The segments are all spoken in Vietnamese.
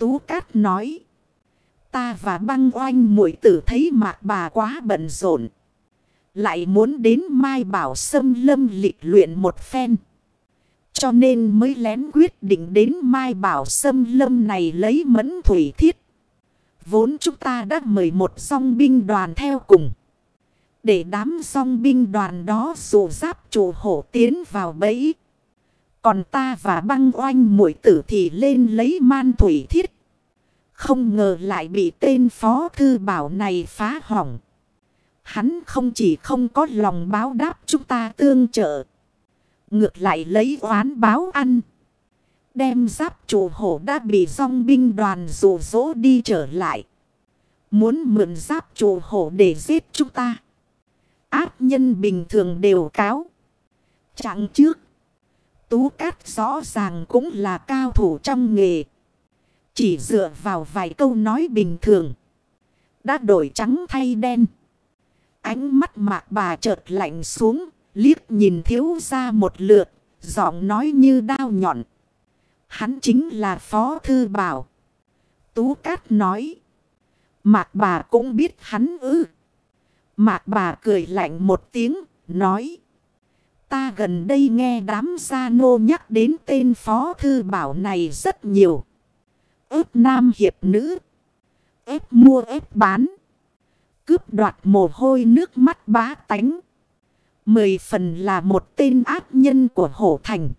Tú Cát nói. Ta và băng oanh muội tử thấy mạc bà quá bận rộn. Lại muốn đến Mai Bảo Sâm Lâm lịch luyện một phen. Cho nên mới lén quyết định đến Mai Bảo Sâm Lâm này lấy mẫn thủy thiết. Vốn chúng ta đã mời một song binh đoàn theo cùng. Để đám song binh đoàn đó dù giáp chủ hổ tiến vào bẫy. Còn ta và băng oanh mũi tử thì lên lấy man thủy thiết. Không ngờ lại bị tên phó thư bảo này phá hỏng. Hắn không chỉ không có lòng báo đáp chúng ta tương trợ. Ngược lại lấy oán báo ăn. Đem giáp chủ hổ đã bị dòng binh đoàn rủ rỗ đi trở lại. Muốn mượn giáp chủ hổ để giết chúng ta. Áp nhân bình thường đều cáo. Chẳng trước. Tú Cát rõ ràng cũng là cao thủ trong nghề. Chỉ dựa vào vài câu nói bình thường. Đã đổi trắng thay đen. Ánh mắt mạc bà chợt lạnh xuống. Liếc nhìn thiếu ra một lượt. Giọng nói như đao nhọn. Hắn chính là Phó Thư Bảo. Tú Cát nói. Mạc bà cũng biết hắn ư. Mạc bà cười lạnh một tiếng. Nói. Ta gần đây nghe đám gia nô nhắc đến tên Phó Thư Bảo này rất nhiều. ướp nam hiệp nữ. ép mua ép bán. Cướp đoạt mồ hôi nước mắt bá tánh. Mười phần là một tên ác nhân của hổ thành.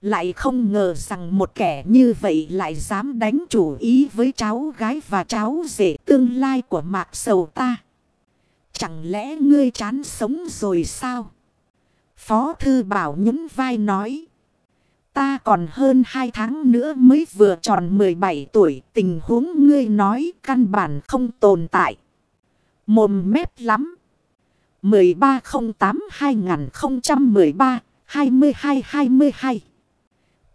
Lại không ngờ rằng một kẻ như vậy lại dám đánh chủ ý với cháu gái và cháu rể tương lai của mạc sầu ta. Chẳng lẽ ngươi chán sống rồi sao? Phó Thư Bảo nhún vai nói. Ta còn hơn 2 tháng nữa mới vừa tròn 17 tuổi. Tình huống ngươi nói căn bản không tồn tại. Mồm mép lắm. 1308-2013-2222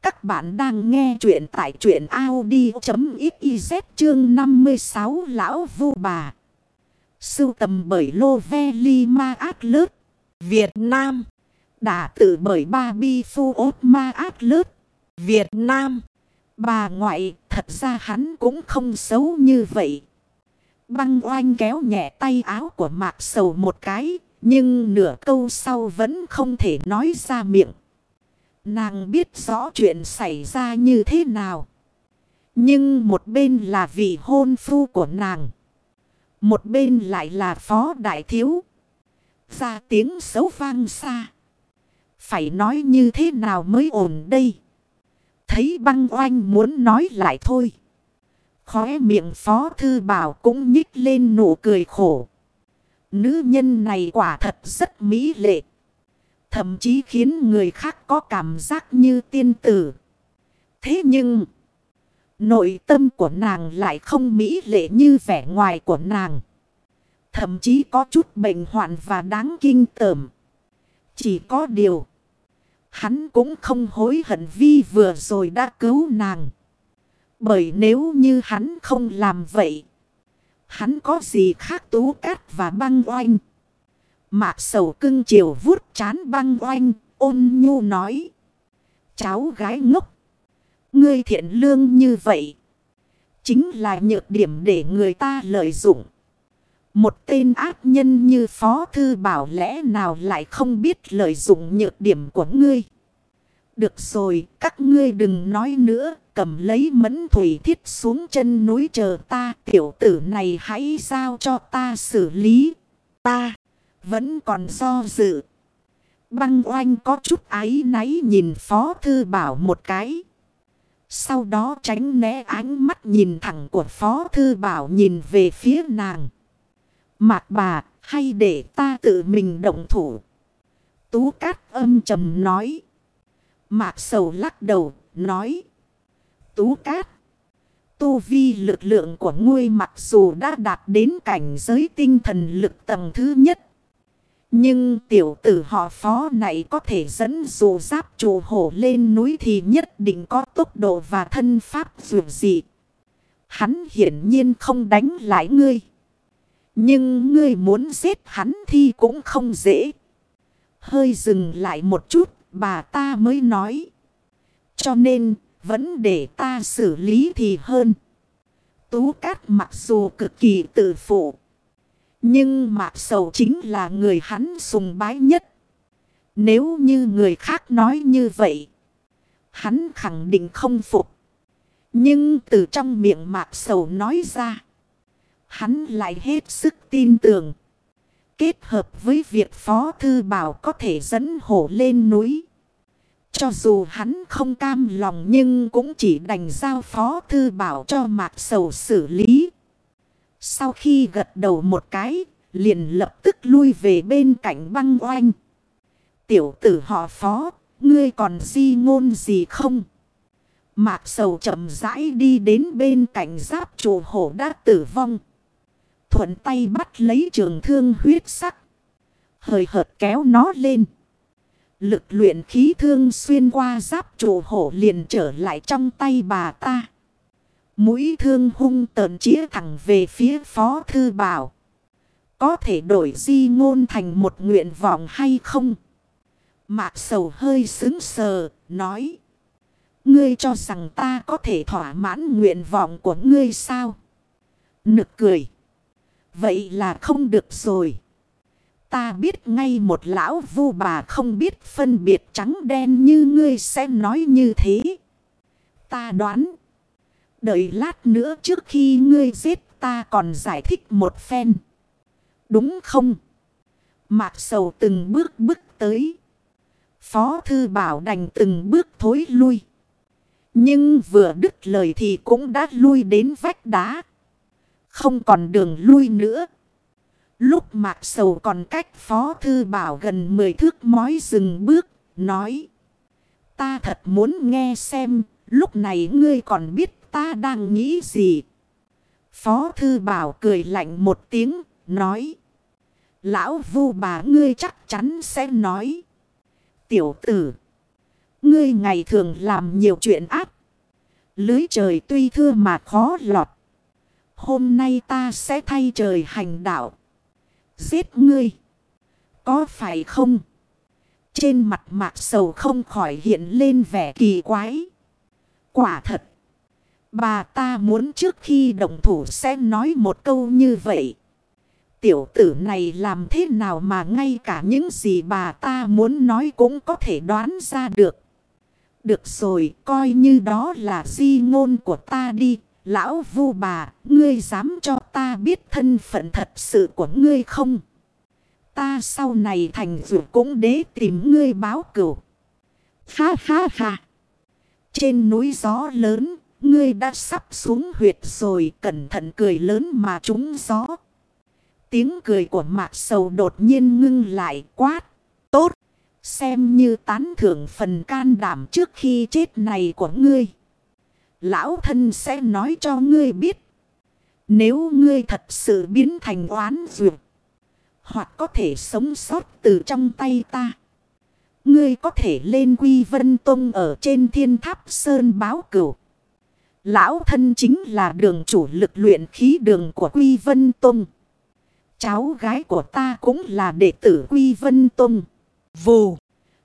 Các bạn đang nghe chuyện tại chuyện Audi.xyz chương 56 Lão Vu Bà. Sưu tầm bởi Lô Ve Li Ma Át Lớt, Việt Nam. Đã tự bởi ba bi phu ốt ma ác lớp. Việt Nam. Bà ngoại, thật ra hắn cũng không xấu như vậy. Băng oanh kéo nhẹ tay áo của mạc sầu một cái. Nhưng nửa câu sau vẫn không thể nói ra miệng. Nàng biết rõ chuyện xảy ra như thế nào. Nhưng một bên là vị hôn phu của nàng. Một bên lại là phó đại thiếu. Ra tiếng xấu vang xa. Phải nói như thế nào mới ổn đây? Thấy băng oanh muốn nói lại thôi. Khóe miệng phó thư bảo cũng nhích lên nụ cười khổ. Nữ nhân này quả thật rất mỹ lệ. Thậm chí khiến người khác có cảm giác như tiên tử. Thế nhưng, nội tâm của nàng lại không mỹ lệ như vẻ ngoài của nàng. Thậm chí có chút bệnh hoạn và đáng kinh tởm. Chỉ có điều. Hắn cũng không hối hận vì vừa rồi đã cứu nàng. Bởi nếu như hắn không làm vậy. Hắn có gì khác tú cát và băng oanh. Mạc sầu cưng chiều vuốt chán băng oanh. Ôn nhu nói. Cháu gái ngốc. Ngươi thiện lương như vậy. Chính là nhược điểm để người ta lợi dụng. Một tên ác nhân như Phó Thư Bảo lẽ nào lại không biết lợi dụng nhược điểm của ngươi. Được rồi, các ngươi đừng nói nữa, cầm lấy mẫn thủy thiết xuống chân núi chờ ta. Tiểu tử này hãy giao cho ta xử lý. Ta vẫn còn do dự. Băng oanh có chút ái náy nhìn Phó Thư Bảo một cái. Sau đó tránh né ánh mắt nhìn thẳng của Phó Thư Bảo nhìn về phía nàng. Mạc bà, hay để ta tự mình động thủ. Tú Cát âm trầm nói. Mạc Sầu lắc đầu, nói. Tú Cát. Tu vi lực lượng của ngươi mặc dù đã đạt đến cảnh giới tinh thần lực tầng thứ nhất. Nhưng tiểu tử họ phó này có thể dẫn dù giáp chủ hổ lên núi thì nhất định có tốc độ và thân pháp dù dị. Hắn hiển nhiên không đánh lại ngươi. Nhưng ngươi muốn giết hắn thì cũng không dễ. Hơi dừng lại một chút, bà ta mới nói. Cho nên, Vẫn để ta xử lý thì hơn. Tú Cát mặc dù cực kỳ tự phụ. Nhưng Mạc Sầu chính là người hắn sùng bái nhất. Nếu như người khác nói như vậy. Hắn khẳng định không phục. Nhưng từ trong miệng Mạc Sầu nói ra. Hắn lại hết sức tin tưởng. Kết hợp với việc Phó Thư Bảo có thể dẫn hổ lên núi. Cho dù hắn không cam lòng nhưng cũng chỉ đành giao Phó Thư Bảo cho Mạc Sầu xử lý. Sau khi gật đầu một cái, liền lập tức lui về bên cạnh băng oanh. Tiểu tử họ Phó, ngươi còn di ngôn gì không? Mạc Sầu chậm rãi đi đến bên cạnh giáp chủ hổ đã tử vong. Thuận tay bắt lấy trường thương huyết sắc. Hời hợt kéo nó lên. Lực luyện khí thương xuyên qua giáp trụ hổ liền trở lại trong tay bà ta. Mũi thương hung tợn chĩa thẳng về phía phó thư bảo. Có thể đổi di ngôn thành một nguyện vọng hay không? Mạc sầu hơi xứng sờ, nói. Ngươi cho rằng ta có thể thỏa mãn nguyện vọng của ngươi sao? Nực cười. Vậy là không được rồi. Ta biết ngay một lão vu bà không biết phân biệt trắng đen như ngươi sẽ nói như thế. Ta đoán. Đợi lát nữa trước khi ngươi giết ta còn giải thích một phen. Đúng không? Mạc sầu từng bước bước tới. Phó thư bảo đành từng bước thối lui. Nhưng vừa đứt lời thì cũng đã lui đến vách đá. Không còn đường lui nữa. Lúc mạc sầu còn cách phó thư bảo gần 10 thước mói dừng bước, nói. Ta thật muốn nghe xem, lúc này ngươi còn biết ta đang nghĩ gì. Phó thư bảo cười lạnh một tiếng, nói. Lão vu bà ngươi chắc chắn sẽ nói. Tiểu tử, ngươi ngày thường làm nhiều chuyện ác. Lưới trời tuy thưa mà khó lọt. Hôm nay ta sẽ thay trời hành đạo. Giết ngươi. Có phải không? Trên mặt mạc sầu không khỏi hiện lên vẻ kỳ quái. Quả thật. Bà ta muốn trước khi đồng thủ sẽ nói một câu như vậy. Tiểu tử này làm thế nào mà ngay cả những gì bà ta muốn nói cũng có thể đoán ra được. Được rồi, coi như đó là di ngôn của ta đi. Lão vu bà, ngươi dám cho ta biết thân phận thật sự của ngươi không? Ta sau này thành vượt cũng đế tìm ngươi báo cửu. Ha ha ha! Trên núi gió lớn, ngươi đã sắp xuống huyệt rồi, cẩn thận cười lớn mà trúng gió. Tiếng cười của mạc sầu đột nhiên ngưng lại quát. Tốt! Xem như tán thưởng phần can đảm trước khi chết này của ngươi. Lão thân sẽ nói cho ngươi biết. Nếu ngươi thật sự biến thành oán dược. Hoặc có thể sống sót từ trong tay ta. Ngươi có thể lên quy vân tông ở trên thiên tháp sơn báo cửu. Lão thân chính là đường chủ lực luyện khí đường của Quy Vân Tông. Cháu gái của ta cũng là đệ tử Quy Vân Tông. Vù.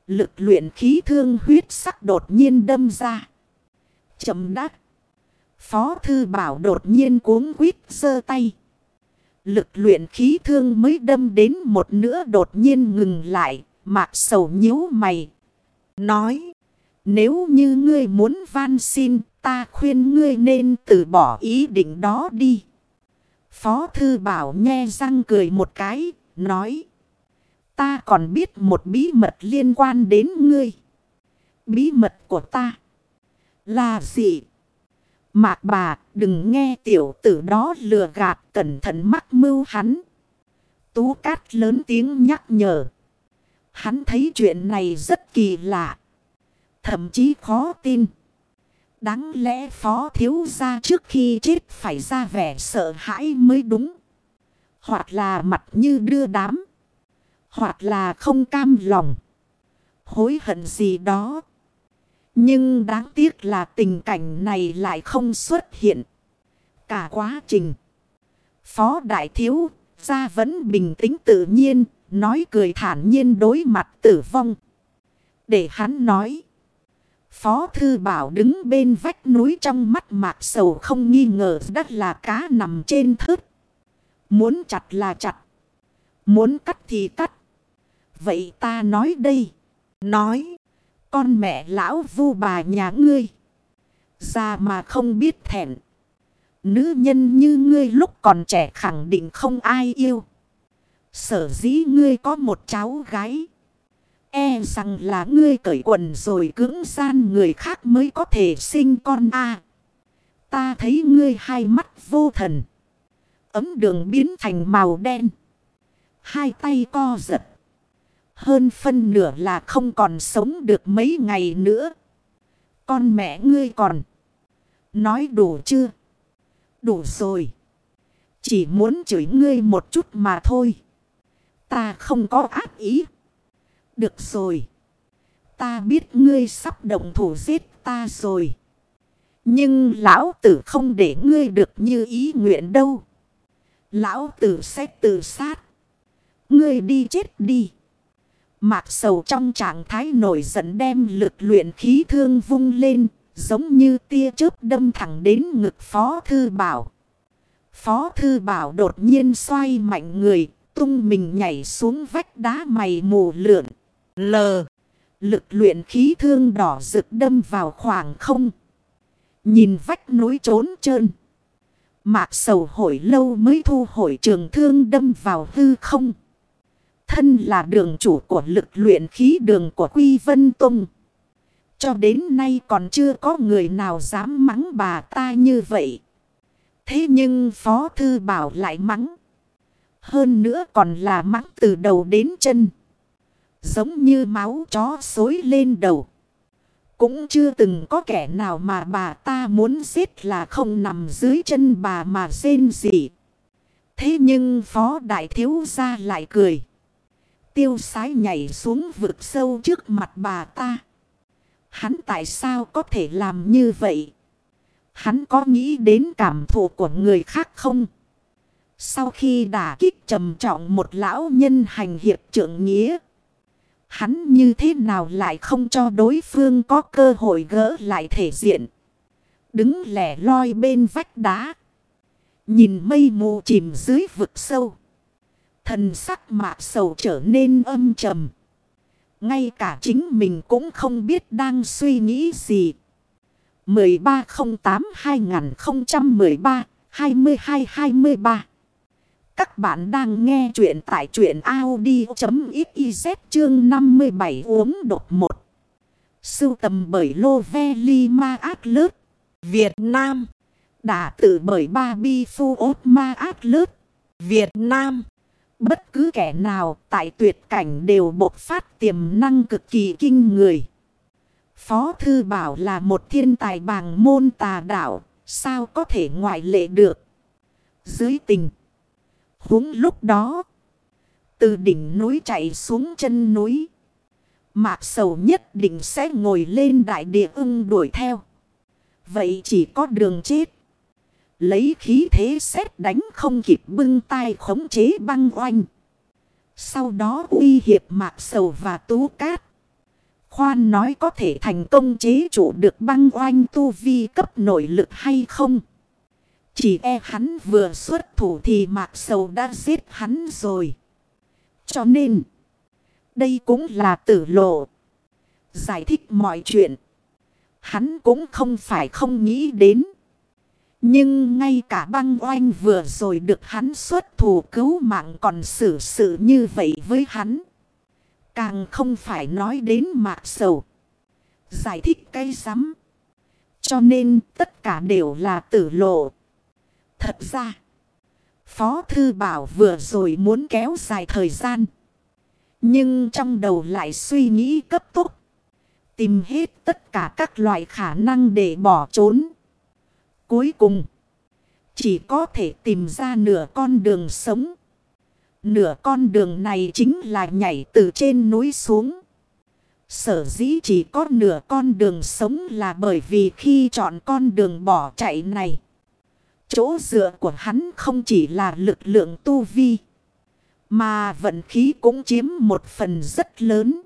Lực luyện khí thương huyết sắc đột nhiên đâm ra. Chậm đắc. Phó thư bảo đột nhiên cuống quýt sơ tay. Lực luyện khí thương mới đâm đến một nửa đột nhiên ngừng lại. Mạc sầu nhíu mày. Nói. Nếu như ngươi muốn van xin, ta khuyên ngươi nên từ bỏ ý định đó đi. Phó thư bảo nghe răng cười một cái. Nói. Ta còn biết một bí mật liên quan đến ngươi. Bí mật của ta. Là gì? Mạc bà, đừng nghe tiểu tử đó lừa gạt, cẩn thận mắc mưu hắn. Tú cát lớn tiếng nhắc nhở. Hắn thấy chuyện này rất kỳ lạ. Thậm chí khó tin. Đáng lẽ phó thiếu ra trước khi chết phải ra vẻ sợ hãi mới đúng. Hoặc là mặt như đưa đám. Hoặc là không cam lòng. Hối hận gì đó. Nhưng đáng tiếc là tình cảnh này lại không xuất hiện. Cả quá trình. Phó Đại Thiếu ra vẫn bình tĩnh tự nhiên. Nói cười thản nhiên đối mặt tử vong. Để hắn nói. Phó Thư Bảo đứng bên vách núi trong mắt mạc sầu không nghi ngờ đất là cá nằm trên thớt. Muốn chặt là chặt. Muốn cắt thì cắt. Vậy ta nói đây. Nói. Con mẹ lão vu bà nhà ngươi. già mà không biết thẹn. Nữ nhân như ngươi lúc còn trẻ khẳng định không ai yêu. Sở dĩ ngươi có một cháu gái. E rằng là ngươi cởi quần rồi cưỡng gian người khác mới có thể sinh con a Ta thấy ngươi hai mắt vô thần. Ấm đường biến thành màu đen. Hai tay co giật. Hơn phân nửa là không còn sống được mấy ngày nữa. Con mẹ ngươi còn. Nói đủ chưa? Đủ rồi. Chỉ muốn chửi ngươi một chút mà thôi. Ta không có ác ý. Được rồi. Ta biết ngươi sắp động thủ giết ta rồi. Nhưng lão tử không để ngươi được như ý nguyện đâu. Lão tử sẽ tự sát. Ngươi đi chết đi. Mạc sầu trong trạng thái nổi giận đem lực luyện khí thương vung lên. Giống như tia chớp đâm thẳng đến ngực Phó Thư Bảo. Phó Thư Bảo đột nhiên xoay mạnh người. Tung mình nhảy xuống vách đá mày mù lượn. L. Lực luyện khí thương đỏ rực đâm vào khoảng không. Nhìn vách núi trốn trơn. Mạc sầu hồi lâu mới thu hồi trường thương đâm vào hư không. Thân là đường chủ của lực luyện khí đường của Quy Vân Tông. Cho đến nay còn chưa có người nào dám mắng bà ta như vậy. Thế nhưng Phó Thư Bảo lại mắng. Hơn nữa còn là mắng từ đầu đến chân. Giống như máu chó xối lên đầu. Cũng chưa từng có kẻ nào mà bà ta muốn giết là không nằm dưới chân bà mà rên gì. Thế nhưng phó đại thiếu gia lại cười. Tiêu sái nhảy xuống vực sâu trước mặt bà ta. Hắn tại sao có thể làm như vậy? Hắn có nghĩ đến cảm thụ của người khác không? Sau khi đả kích trầm trọng một lão nhân hành hiệp trưởng nghĩa. Hắn như thế nào lại không cho đối phương có cơ hội gỡ lại thể diện. Đứng lẻ loi bên vách đá. Nhìn mây mù chìm dưới vực sâu. Thần sắc mạc sầu trở nên âm trầm. Ngay cả chính mình cũng không biết đang suy nghĩ gì. 1308-2013-2223 Các bạn đang nghe chuyện tại chuyện Audi.xyz chương 57 uống đột một. Sưu tầm bởi Lô Ve Li Ma Át Lớt, Việt Nam. Đã tự bởi Ba Bi Phu Ốt Ma Át Lớt, Việt Nam. Bất cứ kẻ nào tại tuyệt cảnh đều bộc phát tiềm năng cực kỳ kinh người. Phó Thư Bảo là một thiên tài bàng môn tà đạo, sao có thể ngoại lệ được. Dưới tình huống lúc đó, từ đỉnh núi chạy xuống chân núi. Mạc sầu nhất định sẽ ngồi lên đại địa ưng đuổi theo. Vậy chỉ có đường chết. Lấy khí thế xét đánh không kịp bưng tay khống chế băng oanh. Sau đó uy hiệp mạc sầu và tú cát. Khoan nói có thể thành công chế chủ được băng oanh tu vi cấp nội lực hay không. Chỉ e hắn vừa xuất thủ thì mạc sầu đã giết hắn rồi. Cho nên, đây cũng là tử lộ. Giải thích mọi chuyện. Hắn cũng không phải không nghĩ đến. Nhưng ngay cả băng oanh vừa rồi được hắn xuất thủ cứu mạng còn xử sự như vậy với hắn. Càng không phải nói đến mạc sầu. Giải thích cây rắm. Cho nên tất cả đều là tử lộ. Thật ra. Phó Thư Bảo vừa rồi muốn kéo dài thời gian. Nhưng trong đầu lại suy nghĩ cấp tốc. Tìm hết tất cả các loại khả năng để bỏ trốn. Cuối cùng, chỉ có thể tìm ra nửa con đường sống. Nửa con đường này chính là nhảy từ trên núi xuống. Sở dĩ chỉ có nửa con đường sống là bởi vì khi chọn con đường bỏ chạy này. Chỗ dựa của hắn không chỉ là lực lượng tu vi. Mà vận khí cũng chiếm một phần rất lớn.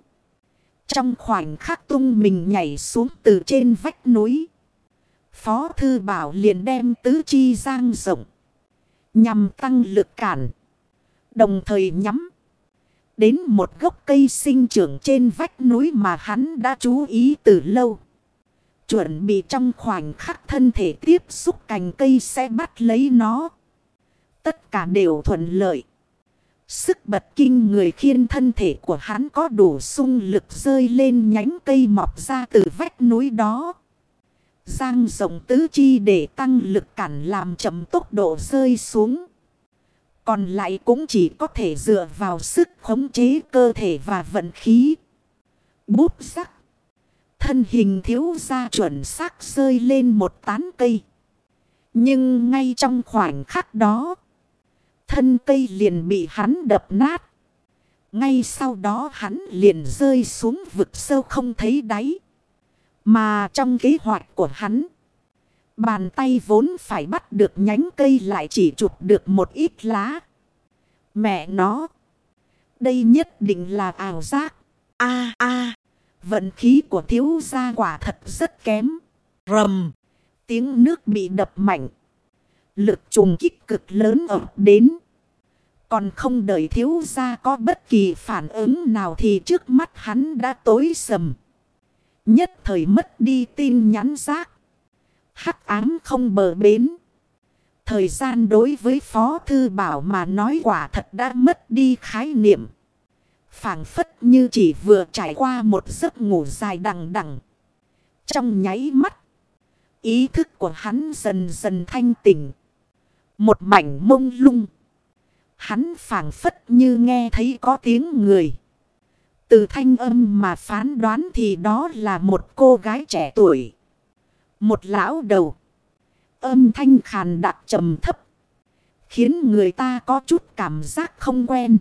Trong khoảnh khắc tung mình nhảy xuống từ trên vách núi. Phó Thư Bảo liền đem tứ chi giang rộng. Nhằm tăng lực cản. Đồng thời nhắm. Đến một gốc cây sinh trưởng trên vách núi mà hắn đã chú ý từ lâu. Chuẩn bị trong khoảnh khắc thân thể tiếp xúc cành cây sẽ bắt lấy nó. Tất cả đều thuận lợi. Sức bật kinh người khiên thân thể của hắn có đủ sung lực rơi lên nhánh cây mọc ra từ vách núi đó. Giang rộng tứ chi để tăng lực cản làm chậm tốc độ rơi xuống. Còn lại cũng chỉ có thể dựa vào sức khống chế cơ thể và vận khí. Búp sắc. Thân hình thiếu ra chuẩn xác rơi lên một tán cây. Nhưng ngay trong khoảnh khắc đó. Thân cây liền bị hắn đập nát. Ngay sau đó hắn liền rơi xuống vực sâu không thấy đáy. Mà trong kế hoạch của hắn. Bàn tay vốn phải bắt được nhánh cây lại chỉ chụp được một ít lá. Mẹ nó. Đây nhất định là ảo giác. a a, Vận khí của thiếu gia quả thật rất kém. Rầm. Tiếng nước bị đập mạnh. Lực trùng kích cực lớn ập đến. Còn không đợi thiếu gia có bất kỳ phản ứng nào thì trước mắt hắn đã tối sầm. Nhất thời mất đi tin nhắn giác. Hắc ám không bờ bến. Thời gian đối với Phó Thư Bảo mà nói quả thật đã mất đi khái niệm. phảng phất như chỉ vừa trải qua một giấc ngủ dài đằng đằng. Trong nháy mắt, ý thức của hắn dần dần thanh tỉnh. Một mảnh mông lung. Hắn phảng phất như nghe thấy có tiếng người. Từ thanh âm mà phán đoán thì đó là một cô gái trẻ tuổi. Một lão đầu. Âm thanh khàn đặc trầm thấp. Khiến người ta có chút cảm giác không quen.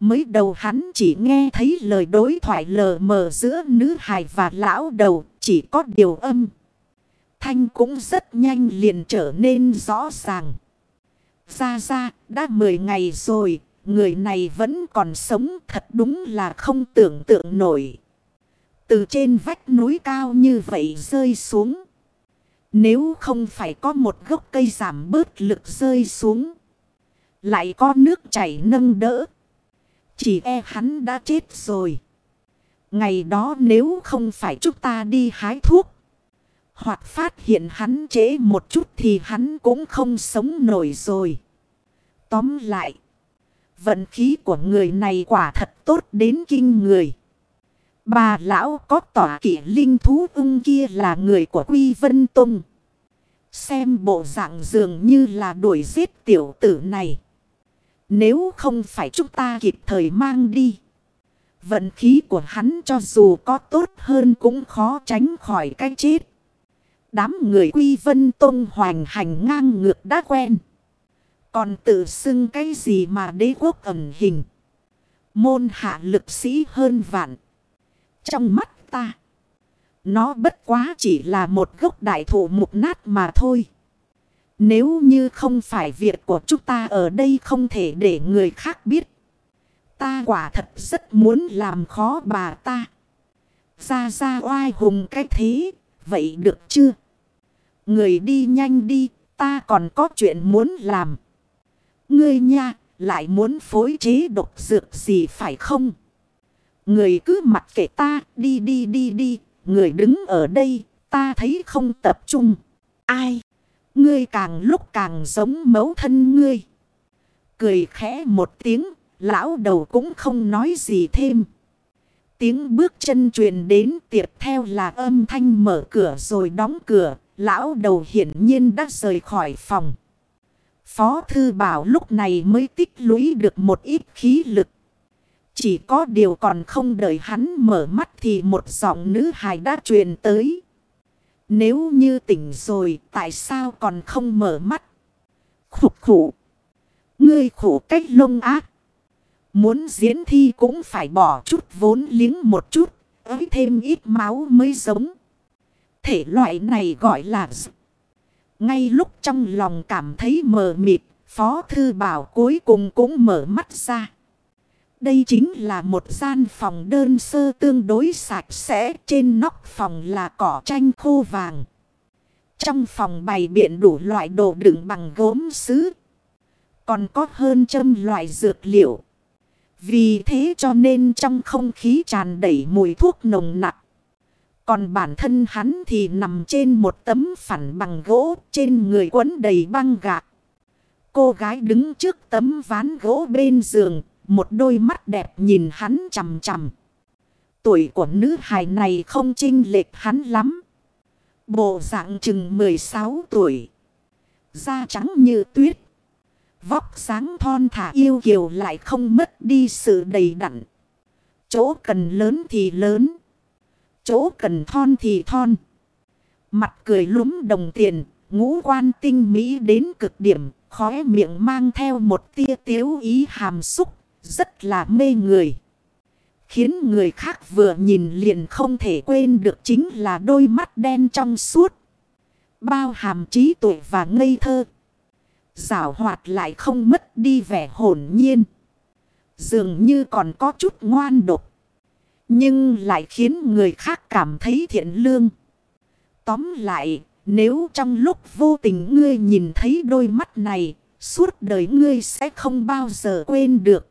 Mới đầu hắn chỉ nghe thấy lời đối thoại lờ mờ giữa nữ hài và lão đầu chỉ có điều âm. Thanh cũng rất nhanh liền trở nên rõ ràng. Ra ra, đã 10 ngày rồi, người này vẫn còn sống thật đúng là không tưởng tượng nổi. Từ trên vách núi cao như vậy rơi xuống. Nếu không phải có một gốc cây giảm bớt lực rơi xuống. Lại có nước chảy nâng đỡ. Chỉ e hắn đã chết rồi. Ngày đó nếu không phải chúng ta đi hái thuốc. Hoặc phát hiện hắn chế một chút thì hắn cũng không sống nổi rồi. Tóm lại. Vận khí của người này quả thật tốt đến kinh người. Bà lão có tỏa kỷ linh thú ưng kia là người của Quy Vân Tông. Xem bộ dạng dường như là đuổi giết tiểu tử này. Nếu không phải chúng ta kịp thời mang đi. Vận khí của hắn cho dù có tốt hơn cũng khó tránh khỏi cái chết. Đám người Quy Vân Tông hoành hành ngang ngược đã quen. Còn tự xưng cái gì mà đế quốc ẩn hình. Môn hạ lực sĩ hơn vạn. Trong mắt ta. Nó bất quá chỉ là một gốc đại thụ mục nát mà thôi. Nếu như không phải việc của chúng ta ở đây không thể để người khác biết. Ta quả thật rất muốn làm khó bà ta. Ra ra oai hùng cái thế. Vậy được chưa? Người đi nhanh đi. Ta còn có chuyện muốn làm. Ngươi nha, lại muốn phối chế độc dược gì phải không? Người cứ mặc kệ ta, đi đi đi đi, người đứng ở đây, ta thấy không tập trung. Ai? Ngươi càng lúc càng giống mấu thân ngươi. Cười khẽ một tiếng, lão đầu cũng không nói gì thêm. Tiếng bước chân truyền đến tiệp theo là âm thanh mở cửa rồi đóng cửa. Lão đầu hiển nhiên đã rời khỏi phòng. Phó Thư Bảo lúc này mới tích lũy được một ít khí lực. Chỉ có điều còn không đợi hắn mở mắt thì một giọng nữ hài đã truyền tới. Nếu như tỉnh rồi, tại sao còn không mở mắt? Khục khủ. Ngươi khủ cách lông ác. Muốn diễn thi cũng phải bỏ chút vốn liếng một chút. Ới thêm ít máu mới giống. Thể loại này gọi là ngay lúc trong lòng cảm thấy mờ mịt, Phó Thư Bảo cuối cùng cũng mở mắt ra. Đây chính là một gian phòng đơn sơ tương đối sạch sẽ. Trên nóc phòng là cỏ tranh khô vàng. Trong phòng bày biện đủ loại đồ đựng bằng gốm sứ. Còn có hơn trăm loại dược liệu. Vì thế cho nên trong không khí tràn đầy mùi thuốc nồng nặng. Còn bản thân hắn thì nằm trên một tấm phản bằng gỗ trên người quấn đầy băng gạc. Cô gái đứng trước tấm ván gỗ bên giường, một đôi mắt đẹp nhìn hắn chằm chằm. Tuổi của nữ hài này không chinh lệch hắn lắm. Bộ dạng chừng 16 tuổi. Da trắng như tuyết. Vóc sáng thon thả yêu kiều lại không mất đi sự đầy đặn. Chỗ cần lớn thì lớn. Chỗ cần thon thì thon. Mặt cười lúm đồng tiền, ngũ quan tinh mỹ đến cực điểm, khóe miệng mang theo một tia tiếu ý hàm xúc, rất là mê người. Khiến người khác vừa nhìn liền không thể quên được chính là đôi mắt đen trong suốt. Bao hàm trí tuệ và ngây thơ. Giảo hoạt lại không mất đi vẻ hồn nhiên. Dường như còn có chút ngoan độc. Nhưng lại khiến người khác cảm thấy thiện lương. Tóm lại, nếu trong lúc vô tình ngươi nhìn thấy đôi mắt này, suốt đời ngươi sẽ không bao giờ quên được.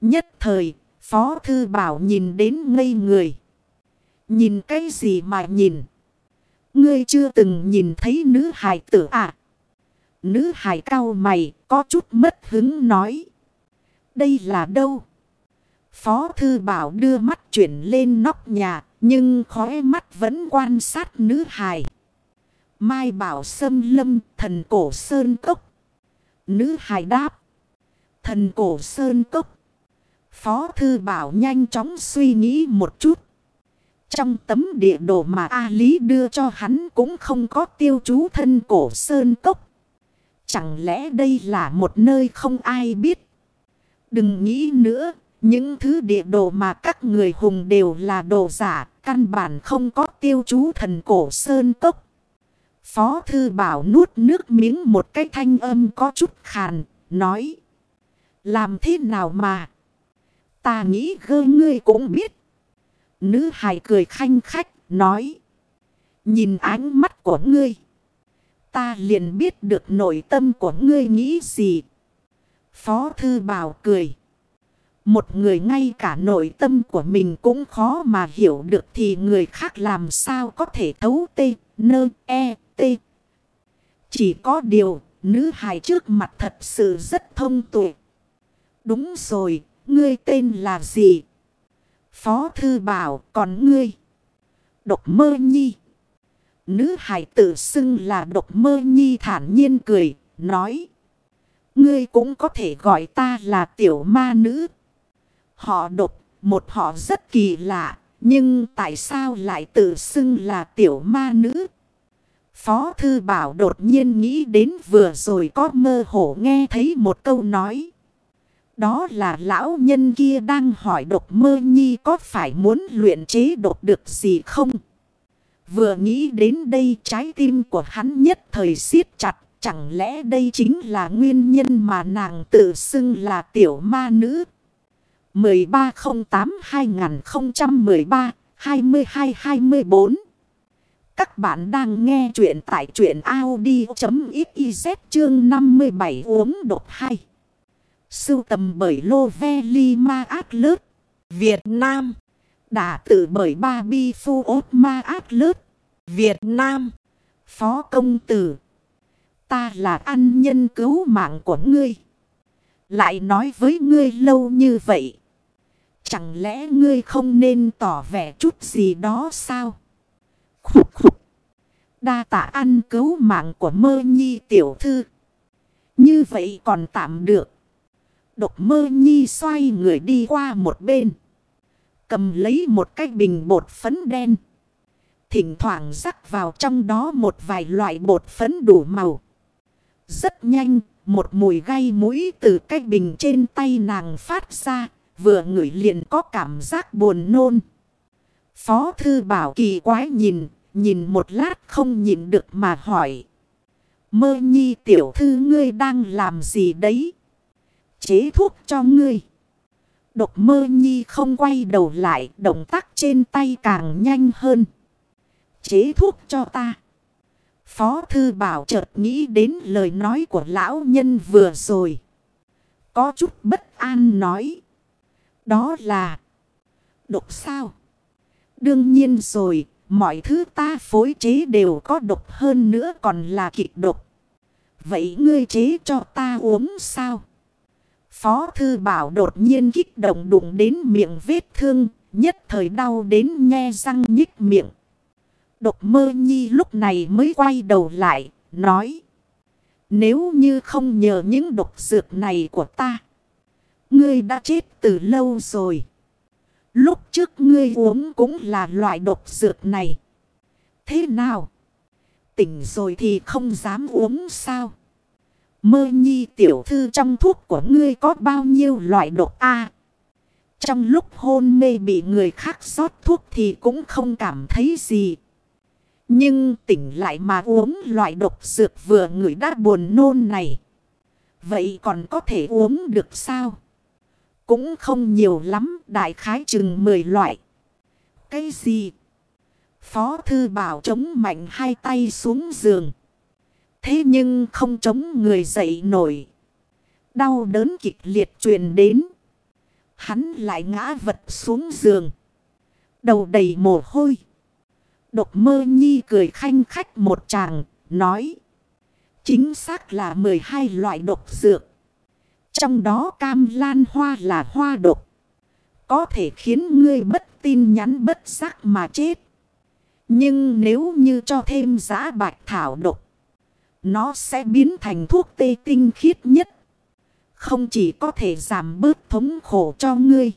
Nhất thời, Phó Thư Bảo nhìn đến ngây người. Nhìn cái gì mà nhìn? Ngươi chưa từng nhìn thấy nữ hài tử à? Nữ hài cao mày, có chút mất hứng nói. Đây là đâu? Phó Thư Bảo đưa mắt chuyển lên nóc nhà, nhưng khóe mắt vẫn quan sát nữ hài. Mai Bảo Sâm Lâm, thần cổ Sơn Cốc. Nữ hài đáp. Thần cổ Sơn Cốc. Phó Thư Bảo nhanh chóng suy nghĩ một chút. Trong tấm địa đồ mà A Lý đưa cho hắn cũng không có tiêu chú thân cổ Sơn Cốc. Chẳng lẽ đây là một nơi không ai biết? Đừng nghĩ nữa, những thứ địa đồ mà các người hùng đều là đồ giả, căn bản không có tiêu chú thần cổ Sơn Cốc. Phó Thư Bảo nuốt nước miếng một cái thanh âm có chút khàn, nói. Làm thế nào mà? Ta nghĩ gơ ngươi cũng biết. Nữ hài cười khanh khách, nói. Nhìn ánh mắt của ngươi. Ta liền biết được nội tâm của ngươi nghĩ gì. Phó Thư Bảo cười. Một người ngay cả nội tâm của mình cũng khó mà hiểu được thì người khác làm sao có thể thấu tê, nơ, e, tê. Chỉ có điều, nữ hài trước mặt thật sự rất thông tuệ. Đúng rồi, ngươi tên là gì? Phó thư bảo, còn ngươi? Độc mơ nhi. Nữ hài tự xưng là độc mơ nhi thản nhiên cười, nói. Ngươi cũng có thể gọi ta là tiểu ma nữ. Họ độc, một họ rất kỳ lạ, nhưng tại sao lại tự xưng là tiểu ma nữ? Phó Thư Bảo đột nhiên nghĩ đến vừa rồi có mơ hổ nghe thấy một câu nói. Đó là lão nhân kia đang hỏi độc mơ nhi có phải muốn luyện chế độc được gì không? Vừa nghĩ đến đây trái tim của hắn nhất thời siết chặt. Chẳng lẽ đây chính là nguyên nhân mà nàng tự xưng là tiểu ma nữ? 1308-2013-22-24 Các bạn đang nghe chuyện tại chuyện Audi.xyz chương 57 uống độc 2. Sưu tầm bởi Lô Ve Li Ma Át Lớt, Việt Nam. Đã tự bởi Ba Bi Phu Ốt Ma Át Lớt, Việt Nam. Phó Công Tử. Ta là ăn nhân cứu mạng của ngươi. Lại nói với ngươi lâu như vậy. Chẳng lẽ ngươi không nên tỏ vẻ chút gì đó sao? Khục khục. Đa tạ ăn cứu mạng của mơ nhi tiểu thư. Như vậy còn tạm được. Độc mơ nhi xoay người đi qua một bên. Cầm lấy một cái bình bột phấn đen. Thỉnh thoảng rắc vào trong đó một vài loại bột phấn đủ màu. Rất nhanh, một mùi gây mũi từ cái bình trên tay nàng phát ra, vừa ngửi liền có cảm giác buồn nôn. Phó thư bảo kỳ quái nhìn, nhìn một lát không nhìn được mà hỏi. Mơ nhi tiểu thư ngươi đang làm gì đấy? Chế thuốc cho ngươi. Độc mơ nhi không quay đầu lại, động tác trên tay càng nhanh hơn. Chế thuốc cho ta. Phó thư bảo chợt nghĩ đến lời nói của lão nhân vừa rồi. Có chút bất an nói. Đó là độc sao? Đương nhiên rồi, mọi thứ ta phối chế đều có độc hơn nữa còn là kịch độc. Vậy ngươi chế cho ta uống sao? Phó thư bảo đột nhiên kích động đụng đến miệng vết thương, nhất thời đau đến nhe răng nhích miệng. Độc mơ nhi lúc này mới quay đầu lại, nói. Nếu như không nhờ những độc dược này của ta, ngươi đã chết từ lâu rồi. Lúc trước ngươi uống cũng là loại độc dược này. Thế nào? Tỉnh rồi thì không dám uống sao? Mơ nhi tiểu thư trong thuốc của ngươi có bao nhiêu loại độc A? trong lúc hôn mê bị người khác rót thuốc thì cũng không cảm thấy gì. Nhưng tỉnh lại mà uống loại độc dược vừa ngửi đã buồn nôn này. Vậy còn có thể uống được sao? Cũng không nhiều lắm, đại khái chừng 10 loại. Cái gì? Phó thư bảo chống mạnh hai tay xuống giường. Thế nhưng không chống người dậy nổi. Đau đớn kịch liệt truyền đến. Hắn lại ngã vật xuống giường. Đầu đầy mồ hôi. Độc mơ nhi cười khanh khách một chàng, nói. Chính xác là 12 loại độc dược. Trong đó cam lan hoa là hoa độc. Có thể khiến ngươi bất tin nhắn bất giác mà chết. Nhưng nếu như cho thêm giá bạch thảo độc. Nó sẽ biến thành thuốc tê tinh khiết nhất. Không chỉ có thể giảm bớt thống khổ cho ngươi.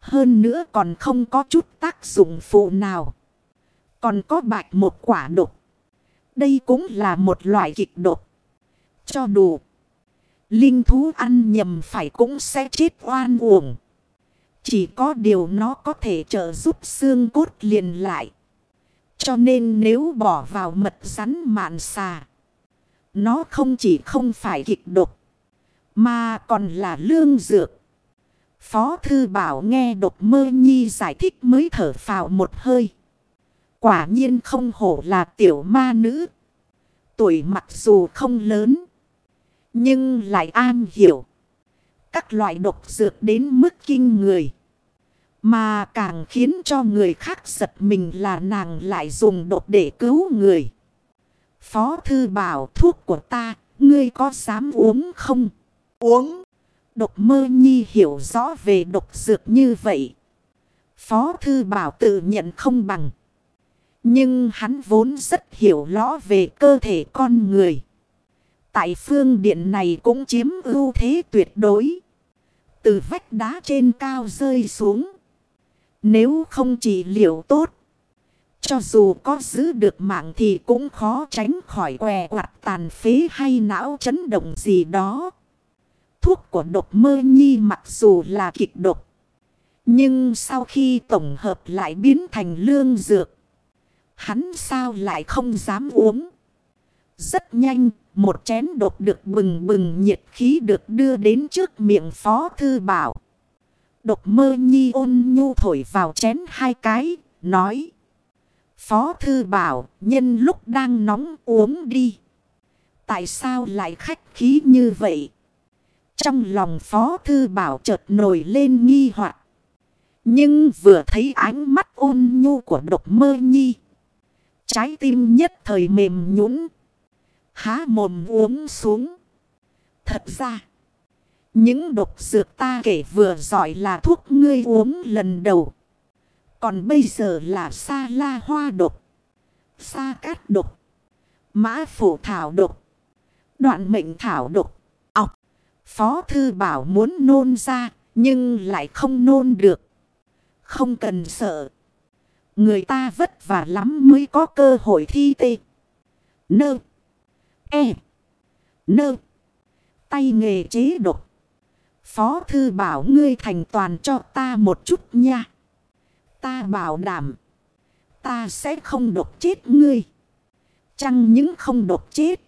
Hơn nữa còn không có chút tác dụng phụ nào. Còn có bạch một quả độc. Đây cũng là một loại kịch độc. Cho đủ. Linh thú ăn nhầm phải cũng sẽ chết oan uổng. Chỉ có điều nó có thể trợ giúp xương cốt liền lại. Cho nên nếu bỏ vào mật rắn mạn xà. Nó không chỉ không phải kịch độc. Mà còn là lương dược. Phó thư bảo nghe độc mơ nhi giải thích mới thở phào một hơi. Quả nhiên không hổ là tiểu ma nữ. Tuổi mặc dù không lớn. Nhưng lại an hiểu. Các loại độc dược đến mức kinh người. Mà càng khiến cho người khác giật mình là nàng lại dùng độc để cứu người. Phó thư bảo thuốc của ta, ngươi có dám uống không? Uống. Độc mơ nhi hiểu rõ về độc dược như vậy. Phó thư bảo tự nhận không bằng. Nhưng hắn vốn rất hiểu rõ về cơ thể con người. Tại phương điện này cũng chiếm ưu thế tuyệt đối. Từ vách đá trên cao rơi xuống. Nếu không chỉ liệu tốt. Cho dù có giữ được mạng thì cũng khó tránh khỏi què quạt tàn phế hay não chấn động gì đó. Thuốc của độc mơ nhi mặc dù là kịch độc. Nhưng sau khi tổng hợp lại biến thành lương dược. Hắn sao lại không dám uống. Rất nhanh, một chén đột được bừng bừng nhiệt khí được đưa đến trước miệng phó thư bảo. Độc mơ nhi ôn nhu thổi vào chén hai cái, nói. Phó thư bảo, nhân lúc đang nóng uống đi. Tại sao lại khách khí như vậy? Trong lòng phó thư bảo chợt nổi lên nghi hoặc Nhưng vừa thấy ánh mắt ôn nhu của độc mơ nhi. Trái tim nhất thời mềm nhũn Há mồm uống xuống. Thật ra. Những độc dược ta kể vừa giỏi là thuốc ngươi uống lần đầu. Còn bây giờ là sa la hoa độc. Sa cát độc. Mã phủ thảo độc. Đoạn mệnh thảo độc. Ọc. Phó thư bảo muốn nôn ra. Nhưng lại không nôn được. Không cần sợ. Người ta vất vả lắm mới có cơ hội thi tê. Nơ. E. Nơ. Tay nghề chế độc. Phó thư bảo ngươi thành toàn cho ta một chút nha. Ta bảo đảm. Ta sẽ không độc chết ngươi. chăng những không độc chết.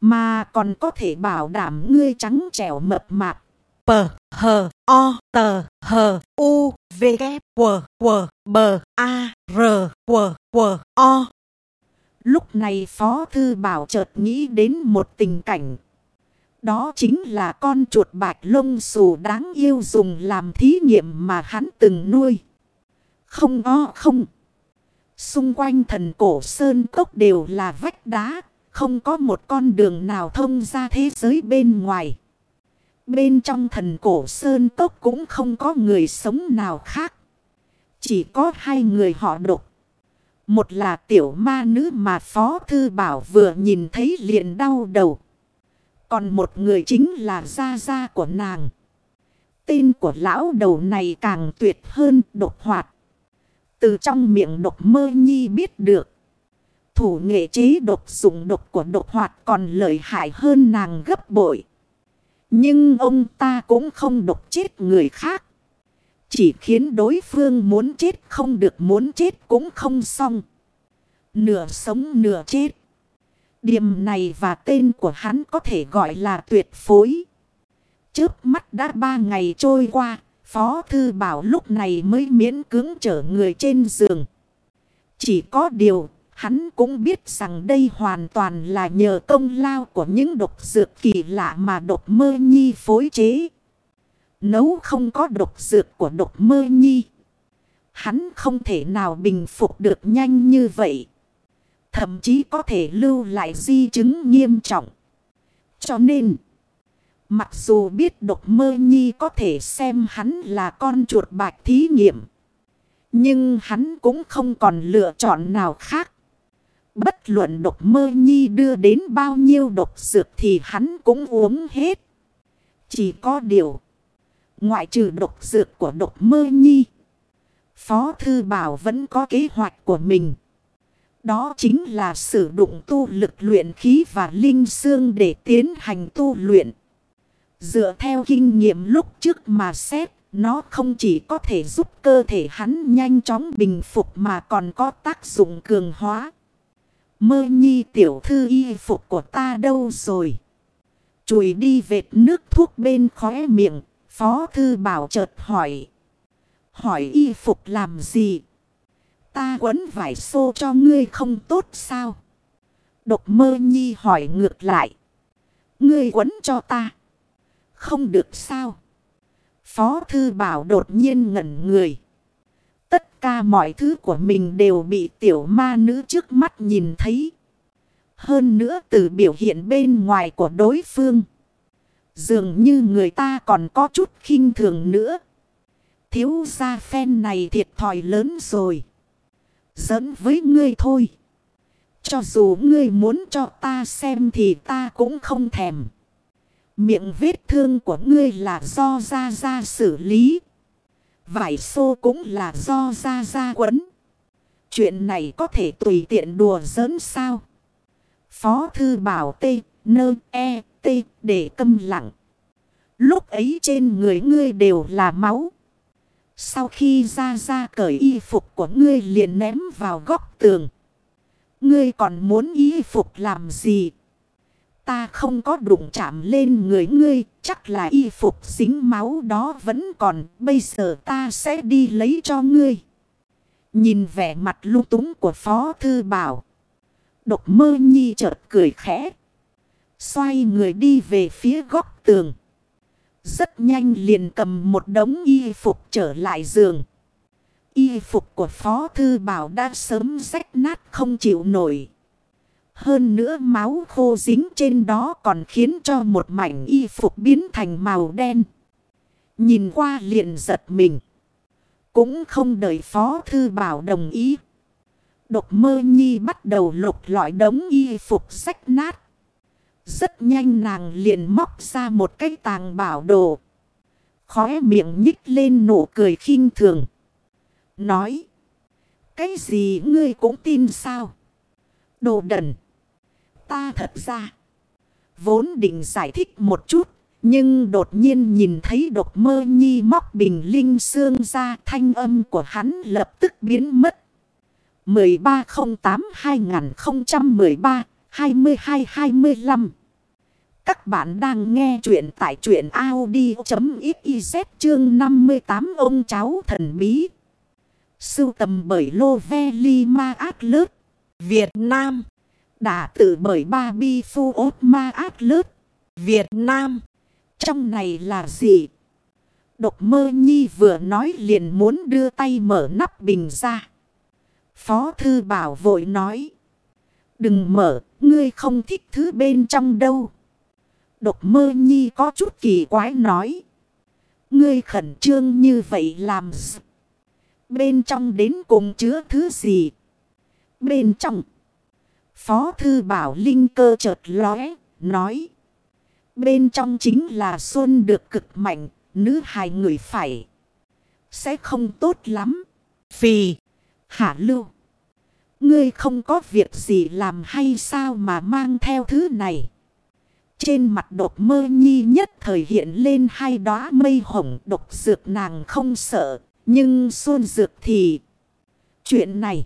Mà còn có thể bảo đảm ngươi trắng trẻo mập mạp. Pờ hờ o tờ hờ u v K q q b a r q q o Lúc này Phó Thư Bảo chợt nghĩ đến một tình cảnh. Đó chính là con chuột bạch lông xù đáng yêu dùng làm thí nghiệm mà hắn từng nuôi. Không o không. Xung quanh thần cổ sơn cốc đều là vách đá. Không có một con đường nào thông ra thế giới bên ngoài. Bên trong thần cổ sơn cốc cũng không có người sống nào khác. Chỉ có hai người họ độc. Một là tiểu ma nữ mà Phó Thư Bảo vừa nhìn thấy liền đau đầu. Còn một người chính là gia gia của nàng. Tên của lão đầu này càng tuyệt hơn độc hoạt. Từ trong miệng độc mơ nhi biết được. Thủ nghệ chế độc, dụng độc của độc hoạt còn lợi hại hơn nàng gấp bội. Nhưng ông ta cũng không độc chết người khác. Chỉ khiến đối phương muốn chết không được muốn chết cũng không xong. Nửa sống nửa chết. Điểm này và tên của hắn có thể gọi là tuyệt phối. Trước mắt đã ba ngày trôi qua, Phó Thư Bảo lúc này mới miễn cưỡng trở người trên giường. Chỉ có điều, hắn cũng biết rằng đây hoàn toàn là nhờ công lao của những độc dược kỳ lạ mà độc mơ nhi phối chế. Nấu không có độc dược của độc mơ nhi. Hắn không thể nào bình phục được nhanh như vậy. Thậm chí có thể lưu lại di chứng nghiêm trọng. Cho nên, mặc dù biết độc mơ nhi có thể xem hắn là con chuột bạch thí nghiệm. Nhưng hắn cũng không còn lựa chọn nào khác. Bất luận độc mơ nhi đưa đến bao nhiêu độc dược thì hắn cũng uống hết. Chỉ có điều. Ngoại trừ độc dược của độc mơ nhi. Phó Thư Bảo vẫn có kế hoạch của mình. Đó chính là sử dụng tu lực luyện khí và linh xương để tiến hành tu luyện. Dựa theo kinh nghiệm lúc trước mà xét, nó không chỉ có thể giúp cơ thể hắn nhanh chóng bình phục mà còn có tác dụng cường hóa. Mơ nhi tiểu thư y phục của ta đâu rồi? Chùi đi vệt nước thuốc bên khóe miệng, phó thư bảo chợt hỏi. Hỏi y phục làm gì? Ta quấn vải xô cho ngươi không tốt sao? Độc mơ nhi hỏi ngược lại. Ngươi quấn cho ta. Không được sao? Phó thư bảo đột nhiên ngẩn người ca mọi thứ của mình đều bị tiểu ma nữ trước mắt nhìn thấy. Hơn nữa từ biểu hiện bên ngoài của đối phương. Dường như người ta còn có chút khinh thường nữa. Thiếu gia phen này thiệt thòi lớn rồi. dẫn với ngươi thôi. Cho dù ngươi muốn cho ta xem thì ta cũng không thèm. Miệng vết thương của ngươi là do ra ra xử lý. Vải xô cũng là do ra ra quấn. Chuyện này có thể tùy tiện đùa giỡn sao. Phó thư bảo tê, nơ, e, tê, để câm lặng. Lúc ấy trên người ngươi đều là máu. Sau khi ra ra cởi y phục của ngươi liền ném vào góc tường. Ngươi còn muốn y phục làm gì? Ta không có đụng chạm lên người ngươi, chắc là y phục dính máu đó vẫn còn, bây giờ ta sẽ đi lấy cho ngươi. Nhìn vẻ mặt lưu túng của Phó Thư Bảo. Độc mơ nhi chợt cười khẽ. Xoay người đi về phía góc tường. Rất nhanh liền cầm một đống y phục trở lại giường. Y phục của Phó Thư Bảo đã sớm rách nát không chịu nổi. Hơn nữa máu khô dính trên đó còn khiến cho một mảnh y phục biến thành màu đen. Nhìn qua liền giật mình. Cũng không đợi Phó Thư Bảo đồng ý. Độc mơ nhi bắt đầu lục lọi đống y phục rách nát. Rất nhanh nàng liền móc ra một cái tàng bảo đồ. Khóe miệng nhích lên nụ cười khinh thường. Nói. Cái gì ngươi cũng tin sao? Đồ đần. Ta thật ra. Vốn định giải thích một chút. Nhưng đột nhiên nhìn thấy độc mơ nhi móc bình linh xương ra thanh âm của hắn lập tức biến mất. 1308-2013-22-25 Các bạn đang nghe chuyện tại chuyện Audi.xyz chương 58 ông cháu thần bí. Sưu tầm bởi Lô Ve Li Ma ác Lớt. Việt Nam, đã tự bởi Ba Bi Phu Ốt Ma Át Lớt. Việt Nam, Trong này là gì? Độc mơ nhi vừa nói liền muốn đưa tay mở nắp bình ra. Phó thư bảo vội nói. Đừng mở, ngươi không thích thứ bên trong đâu. Độc mơ nhi có chút kỳ quái nói. Ngươi khẩn trương như vậy làm gì? Bên trong đến cùng chứa thứ gì? Bên trong. Phó thư bảo linh cơ chợt lóe, nói. Bên trong chính là xuân được cực mạnh, nữ hài người phải. Sẽ không tốt lắm. Phì, Hạ lưu. Ngươi không có việc gì làm hay sao mà mang theo thứ này. Trên mặt độc mơ nhi nhất thời hiện lên hai đóa mây hồng độc dược nàng không sợ. Nhưng xuân dược thì... Chuyện này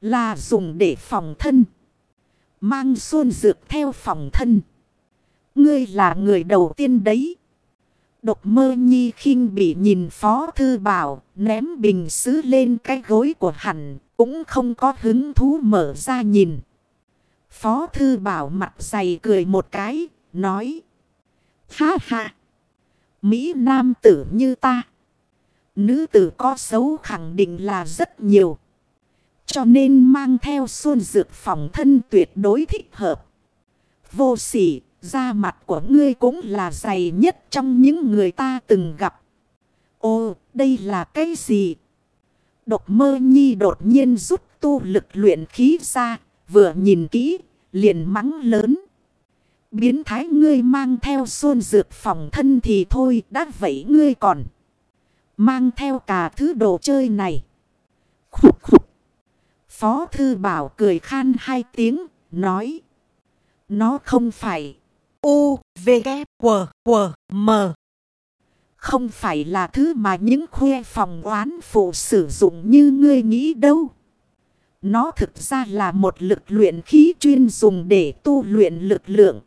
là dùng để phòng thân. Mang xuân dược theo phòng thân. Ngươi là người đầu tiên đấy. Độc mơ nhi khinh bị nhìn phó thư bảo, ném bình sứ lên cái gối của hẳn, cũng không có hứng thú mở ra nhìn. Phó thư bảo mặt dày cười một cái, nói. Ha ha! Mỹ nam tử như ta. Nữ tử có xấu khẳng định là rất nhiều. Cho nên mang theo xuân dược phòng thân tuyệt đối thích hợp. Vô sỉ, da mặt của ngươi cũng là dày nhất trong những người ta từng gặp. Ô, đây là cái gì? Độc mơ nhi đột nhiên rút tu lực luyện khí ra, vừa nhìn kỹ, liền mắng lớn. Biến thái ngươi mang theo xuân dược phòng thân thì thôi, đã vậy ngươi còn. Mang theo cả thứ đồ chơi này. Khúc khúc. Phó thư bảo cười khan hai tiếng, nói. Nó không phải. U, V, K, W, W, M. Không phải là thứ mà những khuê phòng oán phụ sử dụng như ngươi nghĩ đâu. Nó thực ra là một lực luyện khí chuyên dùng để tu luyện lực lượng.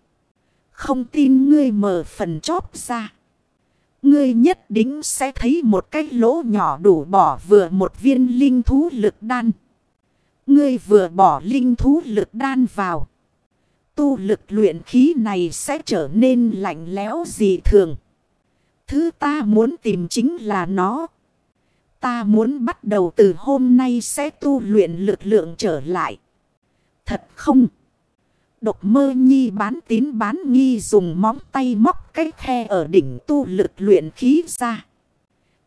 Không tin ngươi mở phần chóp ra. Ngươi nhất định sẽ thấy một cái lỗ nhỏ đủ bỏ vừa một viên linh thú lực đan. Ngươi vừa bỏ linh thú lực đan vào. Tu lực luyện khí này sẽ trở nên lạnh lẽo dị thường. Thứ ta muốn tìm chính là nó. Ta muốn bắt đầu từ hôm nay sẽ tu luyện lực lượng trở lại. Thật không? Độc mơ nhi bán tín bán nghi dùng móng tay móc cái khe ở đỉnh tu lực luyện khí ra.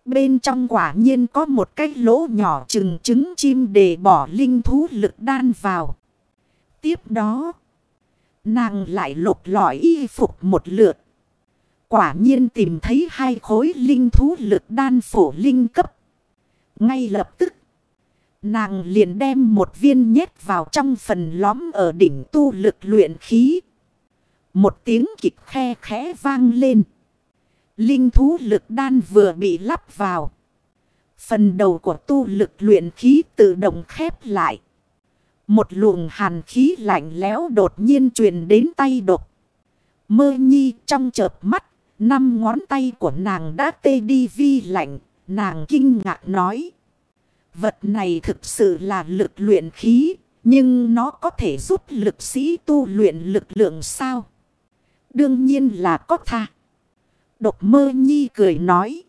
Bên trong quả nhiên có một cái lỗ nhỏ chừng trứng chim để bỏ linh thú lực đan vào. Tiếp đó, nàng lại lục lọi y phục một lượt. Quả nhiên tìm thấy hai khối linh thú lực đan phổ linh cấp. Ngay lập tức, nàng liền đem một viên nhét vào trong phần lõm ở đỉnh tu lực luyện khí. Một tiếng kịch khe khẽ vang lên. Linh thú lực đan vừa bị lắp vào. Phần đầu của tu lực luyện khí tự động khép lại. Một luồng hàn khí lạnh lẽo đột nhiên truyền đến tay độc. Mơ nhi trong chợp mắt, năm ngón tay của nàng đã tê đi vi lạnh, nàng kinh ngạc nói. Vật này thực sự là lực luyện khí, nhưng nó có thể giúp lực sĩ tu luyện lực lượng sao? Đương nhiên là có tha. Độc mơ nhi cười nói.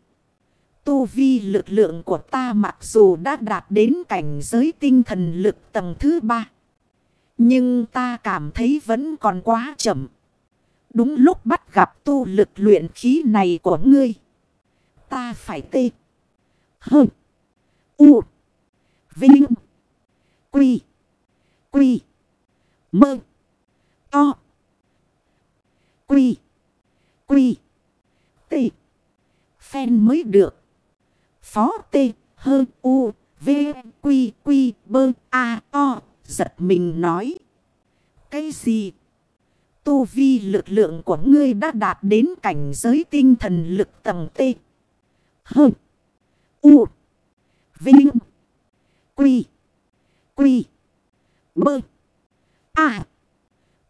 Tu vi lực lượng của ta mặc dù đã đạt đến cảnh giới tinh thần lực tầng thứ ba. Nhưng ta cảm thấy vẫn còn quá chậm. Đúng lúc bắt gặp tu lực luyện khí này của ngươi. Ta phải tê. Hơ. U. Vinh. Quy. Quy. Mơ. To. Quy. Quy. Tê. Phen mới được. Phó tê. Hơ. U. V. Quy. Quy. Bơ. A. O. Giật mình nói. Cái gì? Tu vi lực lượng của ngươi đã đạt đến cảnh giới tinh thần lực tầng tê Hơ. U. Vinh. Quy. Quy. Bơ. À.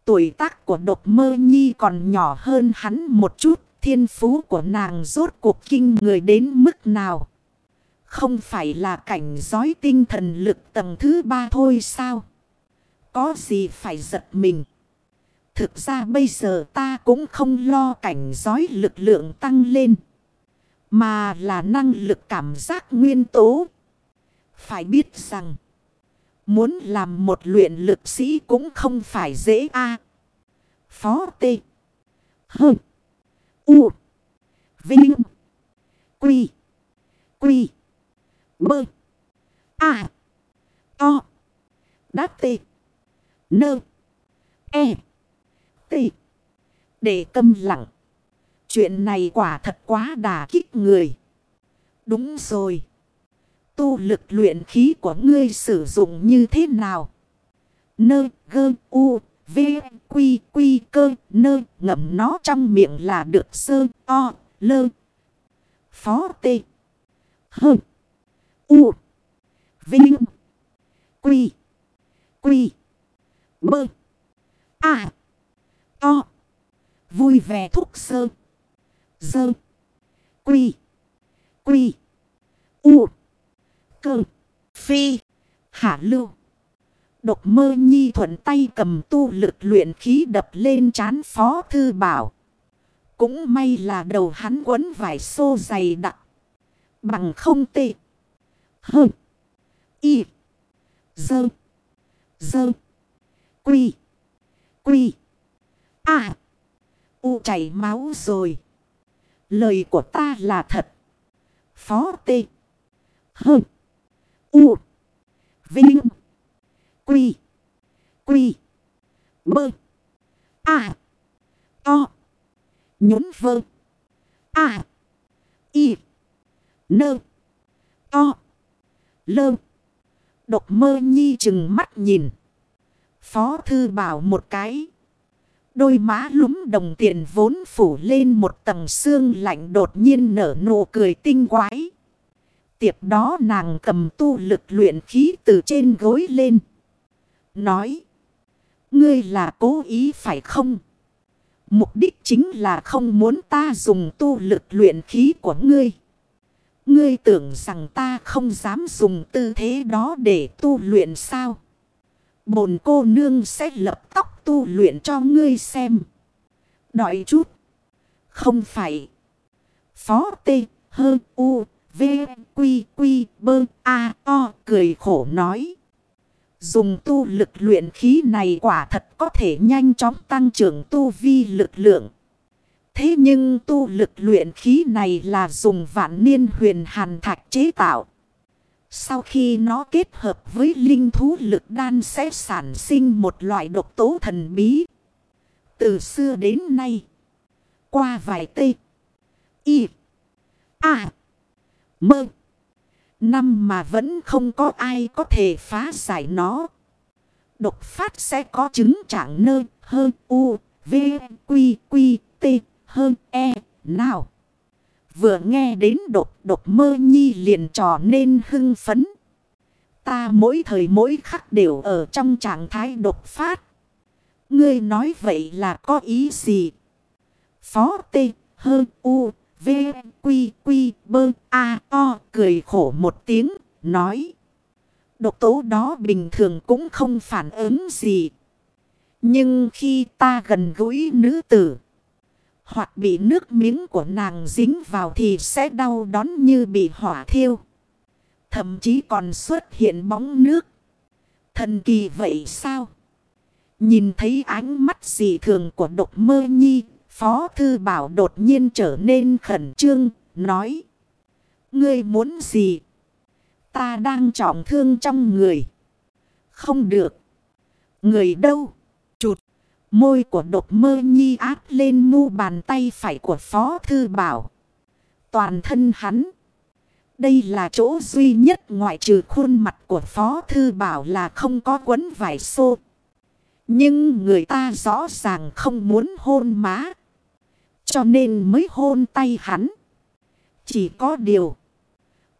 Tuổi tác của độc mơ nhi còn nhỏ hơn hắn một chút. Thiên phú của nàng rốt cuộc kinh người đến mức nào. Không phải là cảnh giói tinh thần lực tầng thứ ba thôi sao? Có gì phải giật mình? Thực ra bây giờ ta cũng không lo cảnh giói lực lượng tăng lên. Mà là năng lực cảm giác nguyên tố. Phải biết rằng. Muốn làm một luyện lực sĩ cũng không phải dễ a Phó T. Hừm. U. Vinh. Quy. Quy. Bơ. A. To. Đá tê. Nơ. E. Tê. Để câm lặng. Chuyện này quả thật quá đà kích người. Đúng rồi. Tu lực luyện khí của ngươi sử dụng như thế nào? Nơ gơ u v quy quy cơ nơ ngậm nó trong miệng là được sơ, o, lơ. Phó tê. Hơ. U. Vinh. Quy. Quy. Bơ. À. To. Vui vẻ thúc sơ. Dơ. Quy. Quy. U. Cơ. Phi. Hạ lưu. Độc mơ nhi thuận tay cầm tu lực luyện khí đập lên chán phó thư bảo. Cũng may là đầu hắn quấn vải xô dày đặc. Bằng không tệ. Hơ. Y. Dơ. Dơ. Quy. Quy. À. U chảy máu rồi. Lời của ta là thật. Phó tê. Hơ. U. Vinh. Quy. Quy. Bơ. À. To. Nhốn vơ. À. Y. Nơ. To. Lơ. Độc mơ nhi chừng mắt nhìn. Phó thư bảo một cái. Đôi má lúm đồng tiền vốn phủ lên một tầng xương lạnh đột nhiên nở nụ cười tinh quái. Tiệp đó nàng cầm tu lực luyện khí từ trên gối lên. Nói. Ngươi là cố ý phải không? Mục đích chính là không muốn ta dùng tu lực luyện khí của ngươi. Ngươi tưởng rằng ta không dám dùng tư thế đó để tu luyện sao? Bồn cô nương sẽ lập tóc tu luyện cho ngươi xem. Đợi chút. Không phải. Phó Tê Hơ U. V. Quy. Quy. Bơ. A. O. Cười khổ nói. Dùng tu lực luyện khí này quả thật có thể nhanh chóng tăng trưởng tu vi lực lượng. Thế nhưng tu lực luyện khí này là dùng vạn niên huyền hàn thạch chế tạo. Sau khi nó kết hợp với linh thú lực đan sẽ sản sinh một loại độc tố thần bí. Từ xưa đến nay, qua vài tê, y, a, mơ, năm mà vẫn không có ai có thể phá giải nó. Độc phát sẽ có chứng trạng nơ, hơn u, v, quy, quy, t, hơn e, nào. Vừa nghe đến độc độc mơ nhi liền trò nên hưng phấn. Ta mỗi thời mỗi khắc đều ở trong trạng thái độc phát. Ngươi nói vậy là có ý gì? Phó T, hơn U, V, Quy, Quy, Bơ, A, O, cười khổ một tiếng, nói. Độc tố đó bình thường cũng không phản ứng gì. Nhưng khi ta gần gũi nữ tử, hoặc bị nước miếng của nàng dính vào thì sẽ đau đón như bị hỏa thiêu. Thậm chí còn xuất hiện bóng nước. Thần kỳ vậy sao? Nhìn thấy ánh mắt dị thường của độc mơ nhi, Phó Thư Bảo đột nhiên trở nên khẩn trương, nói. Ngươi muốn gì? Ta đang trọng thương trong người. Không được. Người đâu? Chụt Môi của độc mơ nhi áp lên mu bàn tay phải của Phó Thư Bảo. Toàn thân hắn. Đây là chỗ duy nhất ngoại trừ khuôn mặt của Phó Thư Bảo là không có quấn vải xô. Nhưng người ta rõ ràng không muốn hôn má. Cho nên mới hôn tay hắn. Chỉ có điều.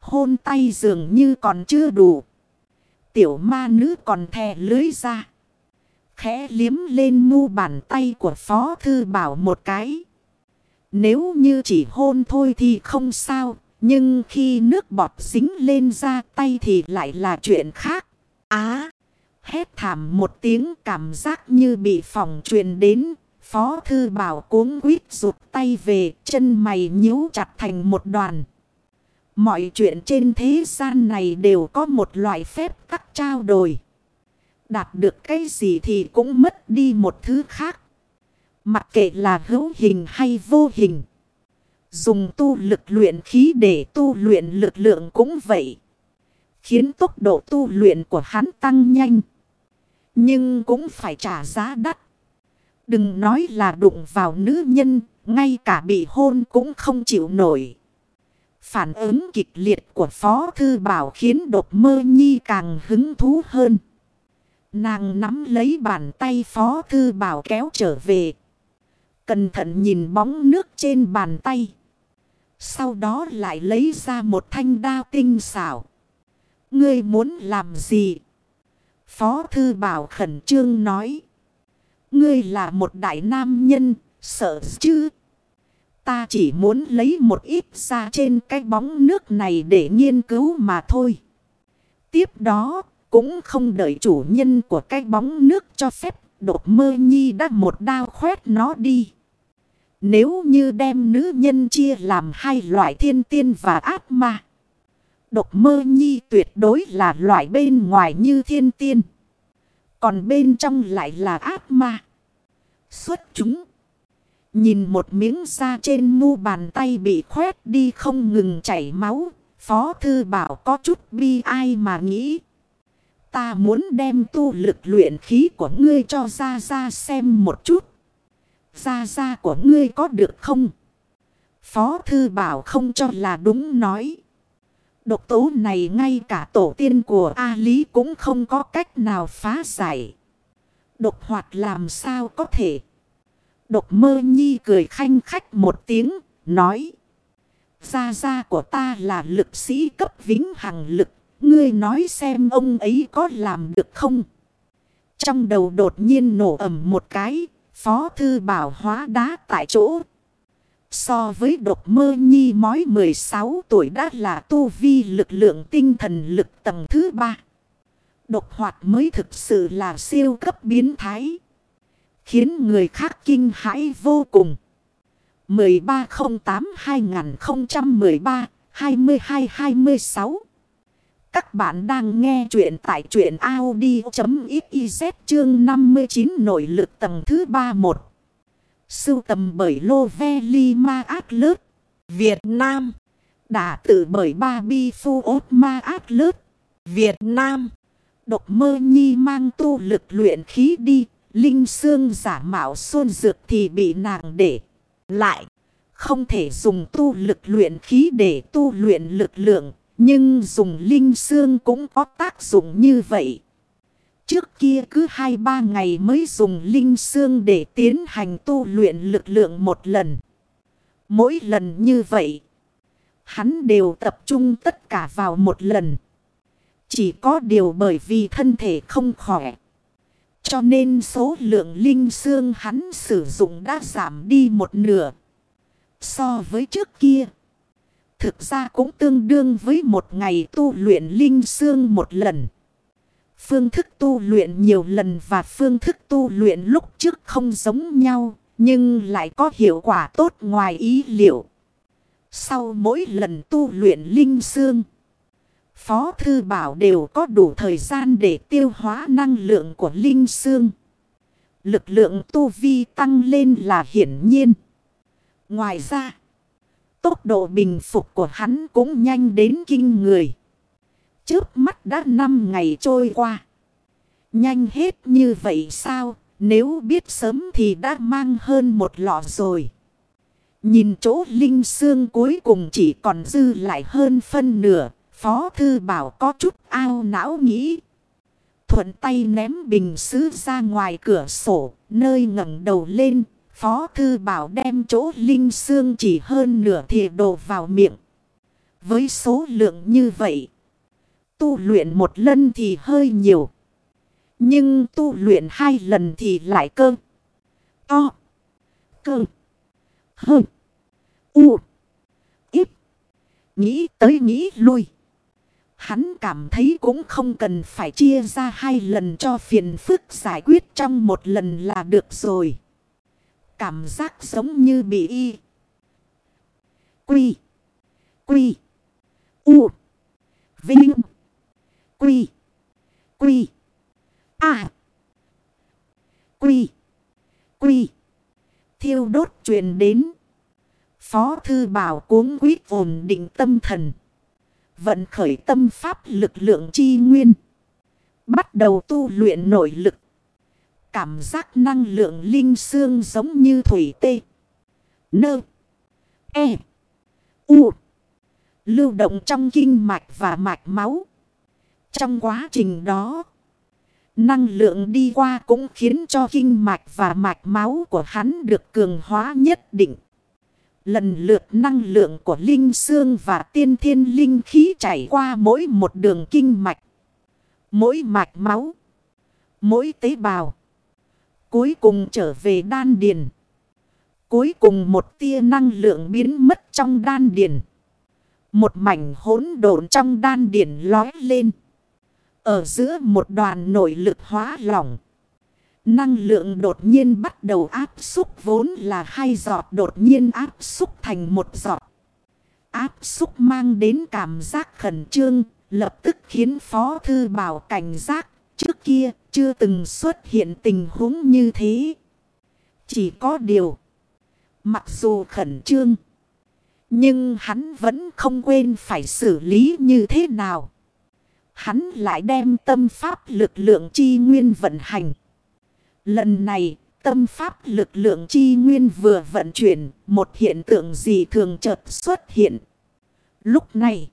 Hôn tay dường như còn chưa đủ. Tiểu ma nữ còn thè lưới ra. Khẽ liếm lên mu bàn tay của Phó Thư Bảo một cái. Nếu như chỉ hôn thôi thì không sao. Nhưng khi nước bọt dính lên da tay thì lại là chuyện khác. Á! hét thảm một tiếng cảm giác như bị phòng truyền đến. Phó Thư Bảo cuống quýt rụt tay về, chân mày nhíu chặt thành một đoàn. Mọi chuyện trên thế gian này đều có một loại phép tắc trao đổi. Đạt được cái gì thì cũng mất đi một thứ khác. Mặc kệ là hữu hình hay vô hình. Dùng tu lực luyện khí để tu luyện lực lượng cũng vậy. Khiến tốc độ tu luyện của hắn tăng nhanh. Nhưng cũng phải trả giá đắt. Đừng nói là đụng vào nữ nhân, ngay cả bị hôn cũng không chịu nổi. Phản ứng kịch liệt của Phó Thư Bảo khiến đột mơ nhi càng hứng thú hơn. Nàng nắm lấy bàn tay Phó Thư Bảo kéo trở về. Cẩn thận nhìn bóng nước trên bàn tay. Sau đó lại lấy ra một thanh đao tinh xảo. Ngươi muốn làm gì? Phó Thư Bảo khẩn trương nói. Ngươi là một đại nam nhân, sợ chứ? Ta chỉ muốn lấy một ít ra trên cái bóng nước này để nghiên cứu mà thôi. Tiếp đó, cũng không đợi chủ nhân của cái bóng nước cho phép, đột mơ nhi đã một đao khoét nó đi. Nếu như đem nữ nhân chia làm hai loại thiên tiên và ác ma. Độc mơ nhi tuyệt đối là loại bên ngoài như thiên tiên. Còn bên trong lại là ác ma. Xuất chúng. Nhìn một miếng da trên mu bàn tay bị khoét đi không ngừng chảy máu. Phó thư bảo có chút bi ai mà nghĩ. Ta muốn đem tu lực luyện khí của ngươi cho ra ra xem một chút. Ra ra của ngươi có được không? Phó thư bảo không cho là đúng nói. Độc tố này ngay cả tổ tiên của A Lý cũng không có cách nào phá giải. Độc hoạt làm sao có thể. Độc mơ nhi cười khanh khách một tiếng, nói. Gia gia của ta là lực sĩ cấp vĩnh hằng lực. Ngươi nói xem ông ấy có làm được không? Trong đầu đột nhiên nổ ẩm một cái. Phó thư bảo hóa đá tại chỗ. So với độc mơ nhi mói 16 tuổi đã là tu vi lực lượng tinh thần lực tầng thứ 3. Độc hoạt mới thực sự là siêu cấp biến thái. Khiến người khác kinh hãi vô cùng. 1308-2013-2226 Các bạn đang nghe chuyện tại chuyện Audi.xyz chương 59 nội lực tầng thứ 31. Sưu tầm bởi Lô Ve Li Ma Át Lớt. Việt Nam. Đả tử bởi Ba Bi Phu Ốt Ma Át Lớt. Việt Nam. Độc mơ nhi mang tu lực luyện khí đi. Linh xương giả mạo xuân dược thì bị nàng để lại. Không thể dùng tu lực luyện khí để tu luyện lực lượng. Nhưng dùng linh xương cũng có tác dụng như vậy. Trước kia cứ 2-3 ngày mới dùng linh xương để tiến hành tu luyện lực lượng một lần. Mỗi lần như vậy, hắn đều tập trung tất cả vào một lần. Chỉ có điều bởi vì thân thể không khỏe. Cho nên số lượng linh xương hắn sử dụng đã giảm đi một nửa. So với trước kia. Thực ra cũng tương đương với một ngày tu luyện linh xương một lần. Phương thức tu luyện nhiều lần và phương thức tu luyện lúc trước không giống nhau, nhưng lại có hiệu quả tốt ngoài ý liệu. Sau mỗi lần tu luyện linh xương, Phó Thư Bảo đều có đủ thời gian để tiêu hóa năng lượng của linh xương. Lực lượng tu vi tăng lên là hiển nhiên. Ngoài ra, tốc độ bình phục của hắn cũng nhanh đến kinh người trước mắt đã 5 ngày trôi qua. Nhanh hết như vậy sao? Nếu biết sớm thì đã mang hơn một lọ rồi. Nhìn chỗ linh xương cuối cùng chỉ còn dư lại hơn phân nửa. Phó thư bảo có chút ao não nghĩ. Thuận tay ném bình sứ ra ngoài cửa sổ. Nơi ngẩng đầu lên. Phó thư bảo đem chỗ linh xương chỉ hơn nửa thìa đồ vào miệng. Với số lượng như vậy tu luyện một lần thì hơi nhiều. Nhưng tu luyện hai lần thì lại cơ. To. Cơ. Hơ. U. Ít. Nghĩ tới nghĩ lui. Hắn cảm thấy cũng không cần phải chia ra hai lần cho phiền phức giải quyết trong một lần là được rồi. Cảm giác giống như bị y. Quy. Quy. U. Vinh. Quy. Quy. À. Quy. Quy. Thiêu đốt truyền đến. Phó thư bảo cuốn quyết ổn định tâm thần. Vận khởi tâm pháp lực lượng chi nguyên. Bắt đầu tu luyện nội lực. Cảm giác năng lượng linh xương giống như thủy tê. Nơ. E. U. Lưu động trong kinh mạch và mạch máu. Trong quá trình đó. Năng lượng đi qua cũng khiến cho kinh mạch và mạch máu của hắn được cường hóa nhất định. Lần lượt năng lượng của linh xương và tiên thiên linh khí chảy qua mỗi một đường kinh mạch. Mỗi mạch máu. Mỗi tế bào. Cuối cùng trở về đan điền. Cuối cùng một tia năng lượng biến mất trong đan điền. Một mảnh hỗn độn trong đan điền lói lên. Ở giữa một đoàn nội lực hóa lỏng. Năng lượng đột nhiên bắt đầu áp xúc vốn là hai giọt đột nhiên áp xúc thành một giọt. Áp xúc mang đến cảm giác khẩn trương, lập tức khiến Phó Thư Bảo cảnh giác. Trước kia chưa từng xuất hiện tình huống như thế. Chỉ có điều. Mặc dù khẩn trương. Nhưng hắn vẫn không quên phải xử lý như thế nào. Hắn lại đem tâm pháp lực lượng chi nguyên vận hành. Lần này, tâm pháp lực lượng chi nguyên vừa vận chuyển, một hiện tượng gì thường chợt xuất hiện. Lúc này,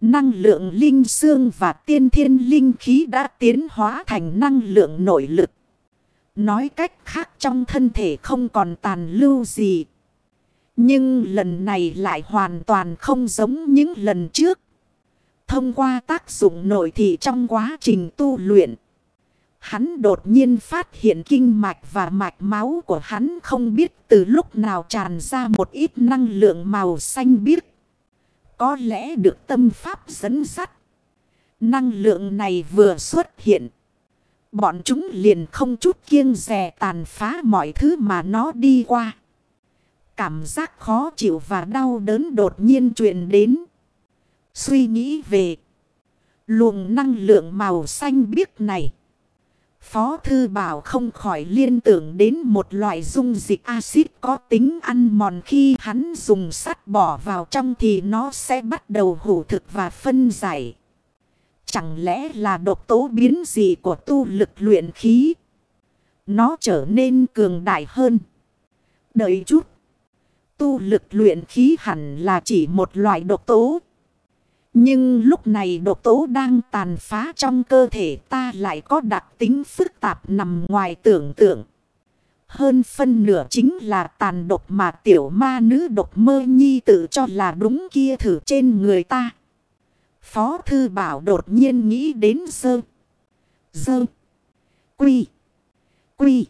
năng lượng linh xương và tiên thiên linh khí đã tiến hóa thành năng lượng nội lực. Nói cách khác trong thân thể không còn tàn lưu gì. Nhưng lần này lại hoàn toàn không giống những lần trước. Thông qua tác dụng nội thị trong quá trình tu luyện. Hắn đột nhiên phát hiện kinh mạch và mạch máu của hắn không biết từ lúc nào tràn ra một ít năng lượng màu xanh biếc. Có lẽ được tâm pháp dẫn sắt. Năng lượng này vừa xuất hiện. Bọn chúng liền không chút kiêng rè tàn phá mọi thứ mà nó đi qua. Cảm giác khó chịu và đau đớn đột nhiên truyền đến. Suy nghĩ về luồng năng lượng màu xanh biếc này. Phó Thư Bảo không khỏi liên tưởng đến một loại dung dịch axit có tính ăn mòn khi hắn dùng sắt bỏ vào trong thì nó sẽ bắt đầu hủ thực và phân giải. Chẳng lẽ là độc tố biến dị của tu lực luyện khí? Nó trở nên cường đại hơn. Đợi chút. Tu lực luyện khí hẳn là chỉ một loại độc tố. Nhưng lúc này độc tố đang tàn phá trong cơ thể ta lại có đặc tính phức tạp nằm ngoài tưởng tượng. Hơn phân nửa chính là tàn độc mà tiểu ma nữ độc mơ nhi tự cho là đúng kia thử trên người ta. Phó thư bảo đột nhiên nghĩ đến sơ. Sơ. Quy. Quy.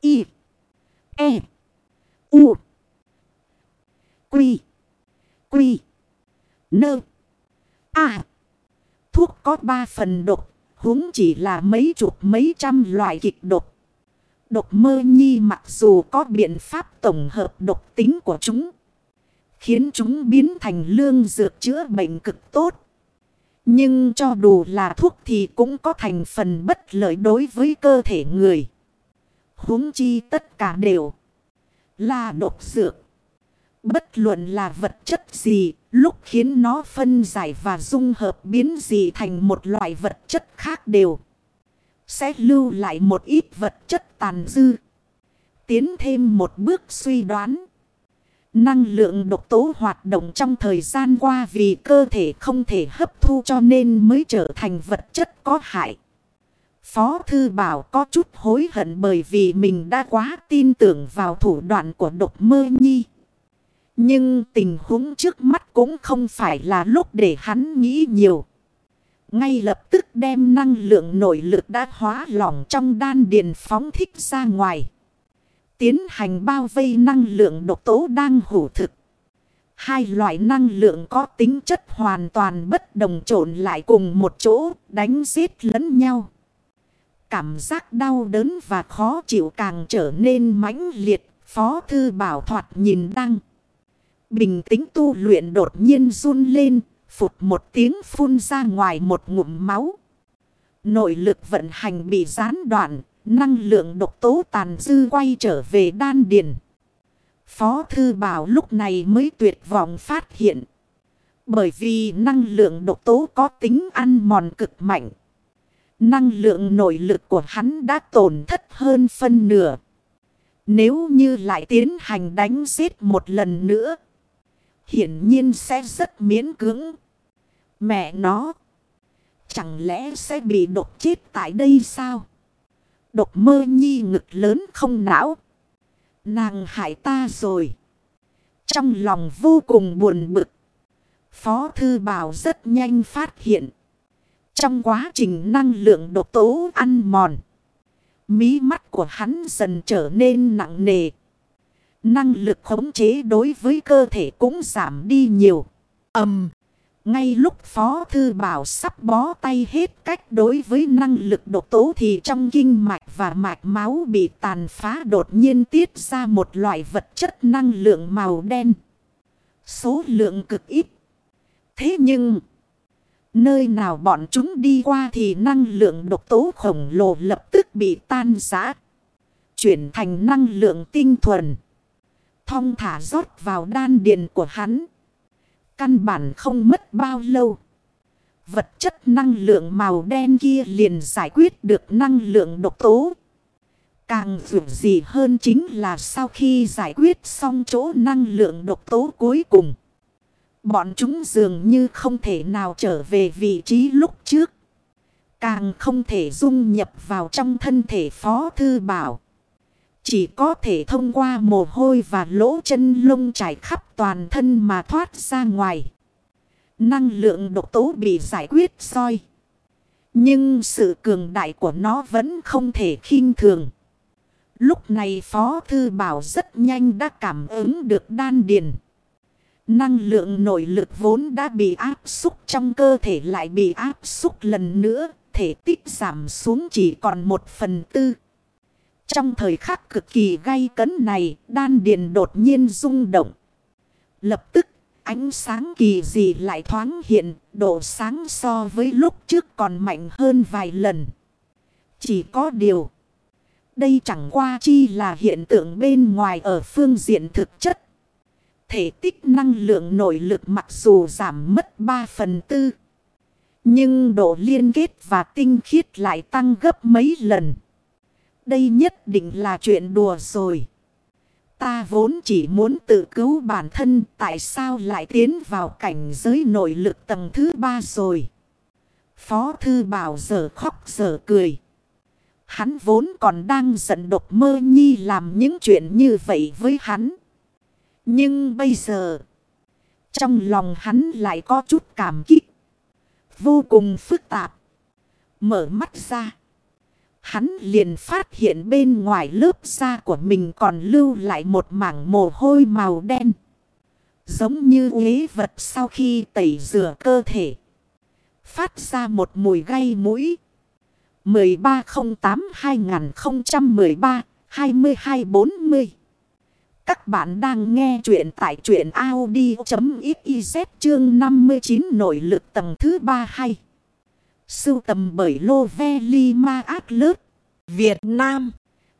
Y. E. U. Quy. Quy. Nơ. À. Thuốc có ba phần độc. huống chỉ là mấy chục mấy trăm loại kịch độc. Độc mơ nhi mặc dù có biện pháp tổng hợp độc tính của chúng. Khiến chúng biến thành lương dược chữa bệnh cực tốt. Nhưng cho dù là thuốc thì cũng có thành phần bất lợi đối với cơ thể người. huống chi tất cả đều là độc dược. Bất luận là vật chất gì, lúc khiến nó phân giải và dung hợp biến dị thành một loại vật chất khác đều. Sẽ lưu lại một ít vật chất tàn dư. Tiến thêm một bước suy đoán. Năng lượng độc tố hoạt động trong thời gian qua vì cơ thể không thể hấp thu cho nên mới trở thành vật chất có hại. Phó Thư Bảo có chút hối hận bởi vì mình đã quá tin tưởng vào thủ đoạn của độc mơ nhi. Nhưng tình huống trước mắt cũng không phải là lúc để hắn nghĩ nhiều. Ngay lập tức đem năng lượng nội lực đã hóa lỏng trong đan điền phóng thích ra ngoài. Tiến hành bao vây năng lượng độc tố đang hủ thực. Hai loại năng lượng có tính chất hoàn toàn bất đồng trộn lại cùng một chỗ, đánh giết lẫn nhau. Cảm giác đau đớn và khó chịu càng trở nên mãnh liệt. Phó thư bảo thoạt nhìn đăng. Bình tĩnh tu luyện đột nhiên run lên. Phụt một tiếng phun ra ngoài một ngụm máu. Nội lực vận hành bị gián đoạn. Năng lượng độc tố tàn dư quay trở về đan điền. Phó Thư Bảo lúc này mới tuyệt vọng phát hiện. Bởi vì năng lượng độc tố có tính ăn mòn cực mạnh. Năng lượng nội lực của hắn đã tổn thất hơn phân nửa. Nếu như lại tiến hành đánh giết một lần nữa. Hiển nhiên sẽ rất miễn cưỡng. Mẹ nó. Chẳng lẽ sẽ bị độc chết tại đây sao? Độc mơ nhi ngực lớn không não. Nàng hại ta rồi. Trong lòng vô cùng buồn bực. Phó Thư Bảo rất nhanh phát hiện. Trong quá trình năng lượng độc tố ăn mòn. Mí mắt của hắn dần trở nên nặng nề. Năng lực khống chế đối với cơ thể cũng giảm đi nhiều. ầm ngay lúc Phó Thư Bảo sắp bó tay hết cách đối với năng lực độc tố thì trong kinh mạch và mạch máu bị tàn phá đột nhiên tiết ra một loại vật chất năng lượng màu đen. Số lượng cực ít. Thế nhưng, nơi nào bọn chúng đi qua thì năng lượng độc tố khổng lồ lập tức bị tan giã. Chuyển thành năng lượng tinh thuần. Thong thả rót vào đan điền của hắn. Căn bản không mất bao lâu. Vật chất năng lượng màu đen kia liền giải quyết được năng lượng độc tố. Càng dù gì hơn chính là sau khi giải quyết xong chỗ năng lượng độc tố cuối cùng. Bọn chúng dường như không thể nào trở về vị trí lúc trước. Càng không thể dung nhập vào trong thân thể phó thư bảo. Chỉ có thể thông qua mồ hôi và lỗ chân lông trải khắp toàn thân mà thoát ra ngoài. Năng lượng độc tố bị giải quyết soi. Nhưng sự cường đại của nó vẫn không thể khinh thường. Lúc này Phó Thư Bảo rất nhanh đã cảm ứng được đan điền. Năng lượng nội lực vốn đã bị áp xúc trong cơ thể lại bị áp xúc lần nữa. Thể tích giảm xuống chỉ còn một phần tư. Trong thời khắc cực kỳ gay cấn này, đan điền đột nhiên rung động. Lập tức, ánh sáng kỳ dị lại thoáng hiện, độ sáng so với lúc trước còn mạnh hơn vài lần. Chỉ có điều, đây chẳng qua chi là hiện tượng bên ngoài ở phương diện thực chất. Thể tích năng lượng nội lực mặc dù giảm mất 3 phần tư. Nhưng độ liên kết và tinh khiết lại tăng gấp mấy lần. Đây nhất định là chuyện đùa rồi. Ta vốn chỉ muốn tự cứu bản thân tại sao lại tiến vào cảnh giới nội lực tầng thứ ba rồi. Phó thư bảo giờ khóc giờ cười. Hắn vốn còn đang giận độc mơ nhi làm những chuyện như vậy với hắn. Nhưng bây giờ, trong lòng hắn lại có chút cảm kích. Vô cùng phức tạp. Mở mắt ra. Hắn liền phát hiện bên ngoài lớp da của mình còn lưu lại một mảng mồ hôi màu đen. Giống như uế vật sau khi tẩy rửa cơ thể. Phát ra một mùi gây mũi. 1308-2013-2240 Các bạn đang nghe chuyện tại chuyện Audi.xyz chương 59 nội lực tầng thứ 32. Sưu tầm bởi Lô Ve Li Ma Át Lớt. Việt Nam.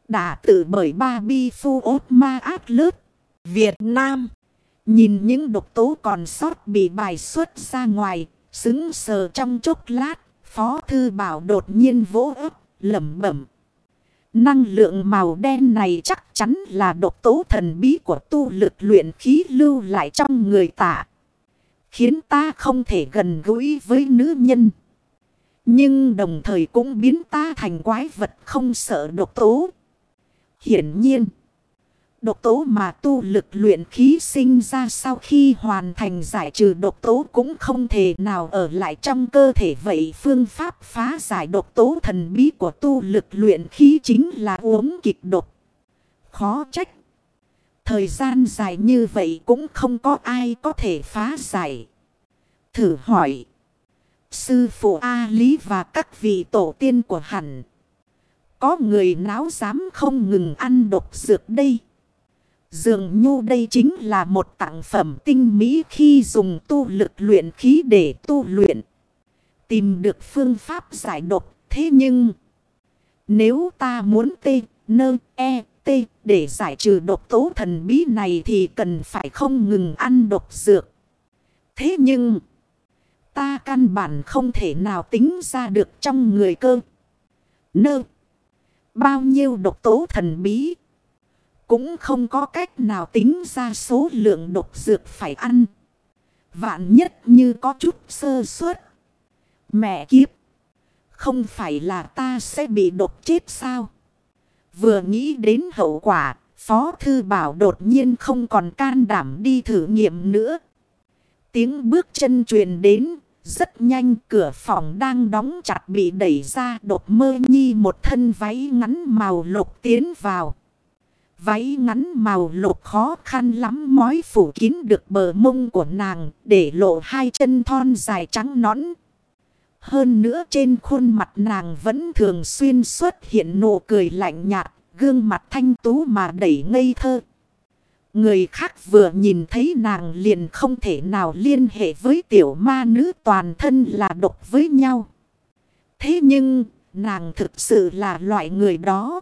Đã tự bởi Ba Bi Phu Ốt Ma Át Lớt. Việt Nam. Nhìn những độc tố còn sót bị bài xuất ra ngoài. Xứng sờ trong chốc lát. Phó Thư Bảo đột nhiên vỗ ấp, lẩm bẩm. Năng lượng màu đen này chắc chắn là độc tố thần bí của tu lực luyện khí lưu lại trong người tạ. Khiến ta không thể gần gũi với nữ nhân. Nhưng đồng thời cũng biến ta thành quái vật không sợ độc tố. Hiển nhiên, Độc tố mà tu lực luyện khí sinh ra sau khi hoàn thành giải trừ độc tố cũng không thể nào ở lại trong cơ thể vậy. Phương pháp phá giải độc tố thần bí của tu lực luyện khí chính là uống kịch độc. Khó trách. Thời gian dài như vậy cũng không có ai có thể phá giải. Thử hỏi. Sư phụ A Lý và các vị tổ tiên của hẳn. Có người náo dám không ngừng ăn độc dược đây. Dường nhu đây chính là một tặng phẩm tinh mỹ khi dùng tu lực luyện khí để tu luyện. Tìm được phương pháp giải độc. Thế nhưng, nếu ta muốn tê, nơ, e, tê để giải trừ độc tố thần bí này thì cần phải không ngừng ăn độc dược. Thế nhưng, ta căn bản không thể nào tính ra được trong người cơ. Nơ, bao nhiêu độc tố thần bí. Cũng không có cách nào tính ra số lượng độc dược phải ăn. Vạn nhất như có chút sơ suất. Mẹ kiếp. Không phải là ta sẽ bị độc chết sao? Vừa nghĩ đến hậu quả. Phó Thư Bảo đột nhiên không còn can đảm đi thử nghiệm nữa. Tiếng bước chân truyền đến. Rất nhanh cửa phòng đang đóng chặt bị đẩy ra đột mơ nhi một thân váy ngắn màu lục tiến vào. Váy ngắn màu lục khó khăn lắm mói phủ kín được bờ mông của nàng để lộ hai chân thon dài trắng nõn. Hơn nữa trên khuôn mặt nàng vẫn thường xuyên xuất hiện nụ cười lạnh nhạt, gương mặt thanh tú mà đẩy ngây thơ. Người khác vừa nhìn thấy nàng liền không thể nào liên hệ với tiểu ma nữ toàn thân là độc với nhau. Thế nhưng, nàng thực sự là loại người đó.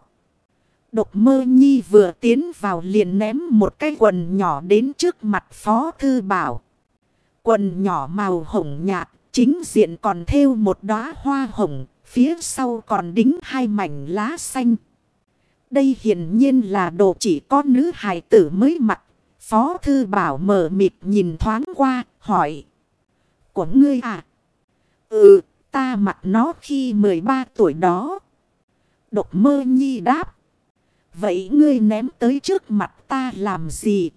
Độc mơ nhi vừa tiến vào liền ném một cái quần nhỏ đến trước mặt phó thư bảo. Quần nhỏ màu hồng nhạt, chính diện còn thêu một đóa hoa hồng, phía sau còn đính hai mảnh lá xanh. Đây hiển nhiên là đồ chỉ có nữ hài tử mới mặc. Phó thư bảo mở mịt nhìn thoáng qua, hỏi. Của ngươi à? Ừ, ta mặc nó khi 13 tuổi đó. Độc mơ nhi đáp. Vậy ngươi ném tới trước mặt ta làm gì?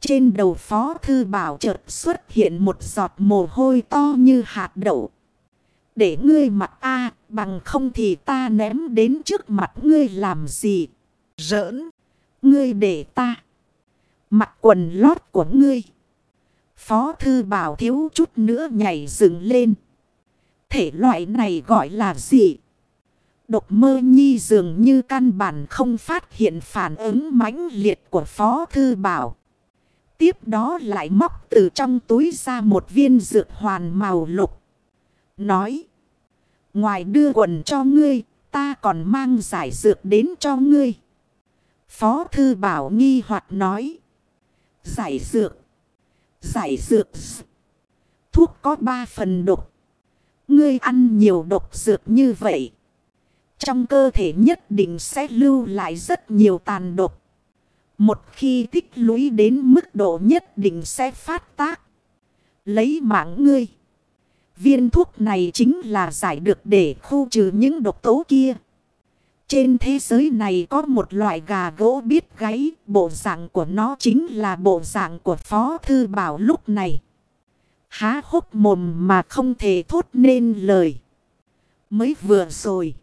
Trên đầu phó thư bảo chợt xuất hiện một giọt mồ hôi to như hạt đậu. Để ngươi mặc A, bằng không thì ta ném đến trước mặt ngươi làm gì? Giỡn, ngươi để ta. Mặc quần lót của ngươi. Phó thư bảo thiếu chút nữa nhảy dựng lên. Thể loại này gọi là gì? Độc mơ nhi dường như căn bản không phát hiện phản ứng mãnh liệt của Phó Thư Bảo. Tiếp đó lại móc từ trong túi ra một viên dược hoàn màu lục. Nói. Ngoài đưa quần cho ngươi, ta còn mang giải dược đến cho ngươi. Phó Thư Bảo nghi hoặc nói. Giải dược. Giải dược. Thuốc có ba phần độc. Ngươi ăn nhiều độc dược như vậy. Trong cơ thể nhất định sẽ lưu lại rất nhiều tàn độc. Một khi tích lũy đến mức độ nhất định sẽ phát tác. Lấy mạng ngươi. Viên thuốc này chính là giải được để khu trừ những độc tố kia. Trên thế giới này có một loại gà gỗ biết gáy, bộ dạng của nó chính là bộ dạng của Phó Thư Bảo lúc này. Há hốc mồm mà không thể thốt nên lời. Mới vừa rồi.